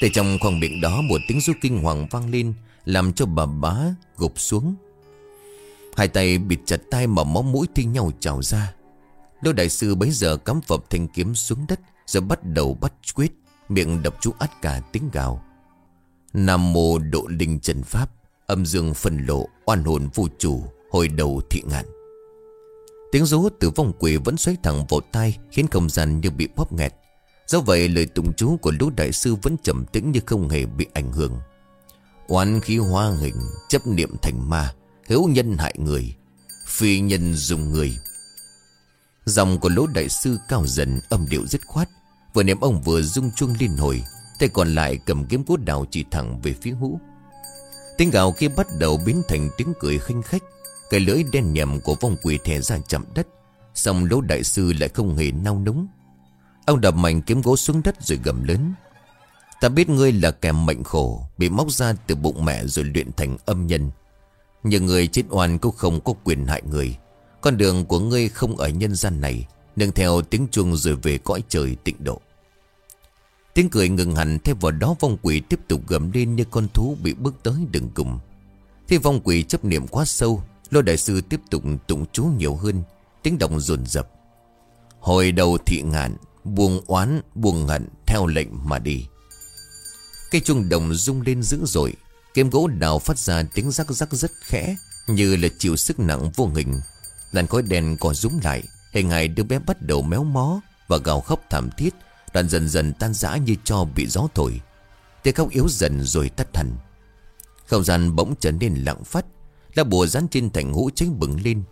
Từ trong khoang miệng đó, một tiếng rú kinh hoàng vang lên, Làm cho bà bá gục xuống. Hai tay bịt chặt tay mà máu mũi thi nhau trào ra. Đô đại sư bấy giờ cắm phập thanh kiếm xuống đất, Rồi bắt đầu bắt quyết, Miệng đập chú át cả tiếng gào. Nam mô độ linh trần pháp. Âm dương phân lộ, oan hồn vô chủ Hồi đầu thị ngạn. Tiếng rú từ vong quỷ vẫn xoáy thẳng vào tai, Khiến không gian như bị bóp nghẹt. Do vậy, lời tụng chú của lũ đại sư Vẫn trầm tĩnh như không hề bị ảnh hưởng. Oán khí hoa hình, Chấp niệm thành ma Hiếu nhân hại người, Phi nhân dùng người. Dòng của lỗ đại sư cao dần, âm điệu dứt khoát. Vừa ném ông vừa rung chuông liên hồi, Tay còn lại cầm kiếm cốt đào chỉ thẳng về phía hũ Tiếng gào kia bắt đầu biến thành tiếng cười khinh khách. Cái lưỡi đen nhầm của vong quỷ thẻ ra chậm đất Xong lỗ đại sư lại không hề nao núng. Ông đập mạnh kiếm gỗ xuống đất rồi gầm lớn. Ta biết ngươi là kẻ mệnh khổ, Bị móc ra từ bụng mẹ rồi luyện thành âm nhân. Nhưng người chết oan cũng không có quyền hại người. Con đường của ngươi không ở nhân gian này Nâng theo tiếng chuông rồi về cõi trời tịnh độ. Tiếng cười ngừng hẳn Thêm vào đó vong quỷ tiếp tục gầm lên Như con thú bị bước tới đường cùng. Thì vong quỷ chấp niệm quá sâu, Lô đại sư tiếp tục tụng chú nhiều hơn, Tiếng động dồn dập. Hồi đầu thị ngạn, Buông oán, buông hận, Theo lệnh mà đi. Cây chuông đồng rung lên dữ dội, Kiếm gỗ đào phát ra tiếng rắc rắc rất khẽ, Như là chịu sức nặng vô hình. Làn khói đèn còn rúng lại, Hình hài đứa bé bắt đầu méo mó Và gào khóc thảm thiết Đoạn dần dần tan rã như cho bị gió thổi. Tiếng khóc yếu dần rồi tắt hẳn. Không gian bỗng trở nên lặng phát, Lá bùa dán trên thành hũ cháy bừng lên.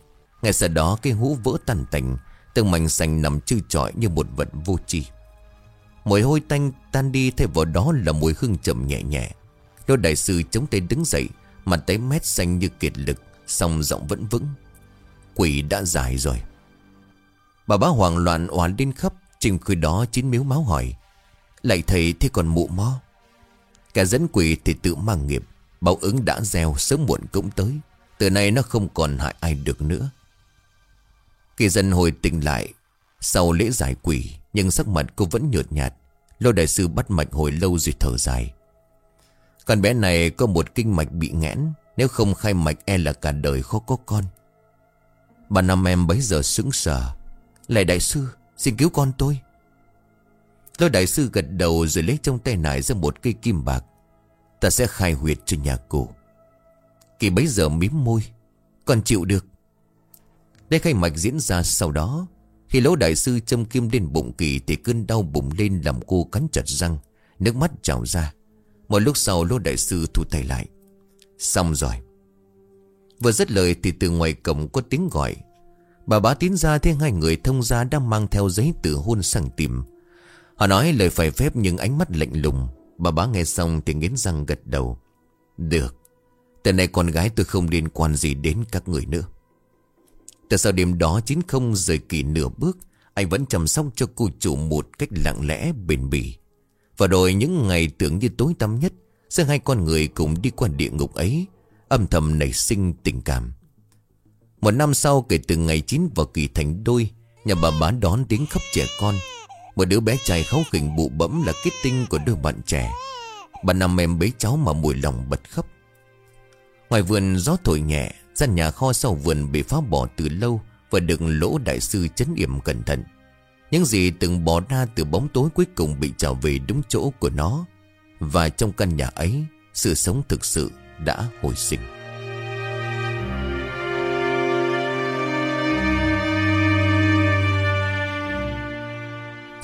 Ngay sau đó, cái hũ vỡ tan tành, Từng mảnh sành nằm chư trọi như một vật vô tri. Mùi hôi tanh tan đi thay vào đó là mùi hương trầm nhẹ nhẹ. Lô đại sư chống tay đứng dậy, Mặt tay mét xanh như kiệt lực, song giọng vẫn vững. Quỷ đã dài rồi. Bà bá hoảng loạn oán lên khắp Trình khi đó chín miếu máu hỏi. Lại thầy thế còn mụ mo Cả dẫn quỷ thì tự mang nghiệp. Báo ứng đã gieo, sớm muộn cũng tới. Từ nay nó không còn hại ai được nữa. Khi dân hồi tỉnh lại, Sau lễ giải quỷ, Nhưng sắc mặt cô vẫn nhợt nhạt. Lô đại sư bắt mạch hồi lâu rồi thở dài. Con bé này có một kinh mạch bị nghẽn, Nếu không khai mạch e là cả đời khó có con. Bà năm em bấy giờ sững sờ. Lại đại sư Xin cứu con tôi. Lôi đại sư gật đầu rồi lấy trong tay nải ra một cây kim bạc. Ta sẽ khai huyệt cho nhà cô Kỳ bấy giờ mím môi, Còn chịu được. Đây khai mạch diễn ra sau đó, Khi lỗ đại sư châm kim lên bụng kỳ Thì cơn đau bụng lên làm cô cắn chặt răng, Nước mắt trào ra. Một lúc sau lỗ đại sư thu tay lại. Xong rồi. Vừa dứt lời thì từ ngoài cổng có tiếng gọi. Bà bá tiến ra thấy hai người thông gia đang mang theo giấy tử hôn sang tìm. Họ nói lời phải phép nhưng ánh mắt lạnh lùng. Bà bá nghe xong thì nghiến răng gật đầu. Được, Từ nay con gái tôi không liên quan gì đến các người nữa. Từ sau đêm đó, chính không rời kỳ nửa bước, Anh vẫn chăm sóc cho cô chủ một cách lặng lẽ, bền bỉ. Và rồi những ngày tưởng như tối tăm nhất, Giữa hai con người cùng đi qua địa ngục ấy, Âm thầm nảy sinh tình cảm. Một năm sau kể từ ngày chín vào kỳ thành đôi, Nhà bà bá đón tiếng khóc trẻ con. Một đứa bé trai kháu khỉnh bụ bẫm là kết tinh của đôi bạn trẻ. Bà nằm em bế cháu mà mùi lòng bật khóc. Ngoài vườn gió thổi nhẹ, gian nhà kho sau vườn bị phá bỏ từ lâu Và được lỗ đại sư chấn yểm cẩn thận. Những gì từng bỏ ra từ bóng tối cuối cùng bị trở về đúng chỗ của nó. Và trong căn nhà ấy, Sự sống thực sự đã hồi sinh.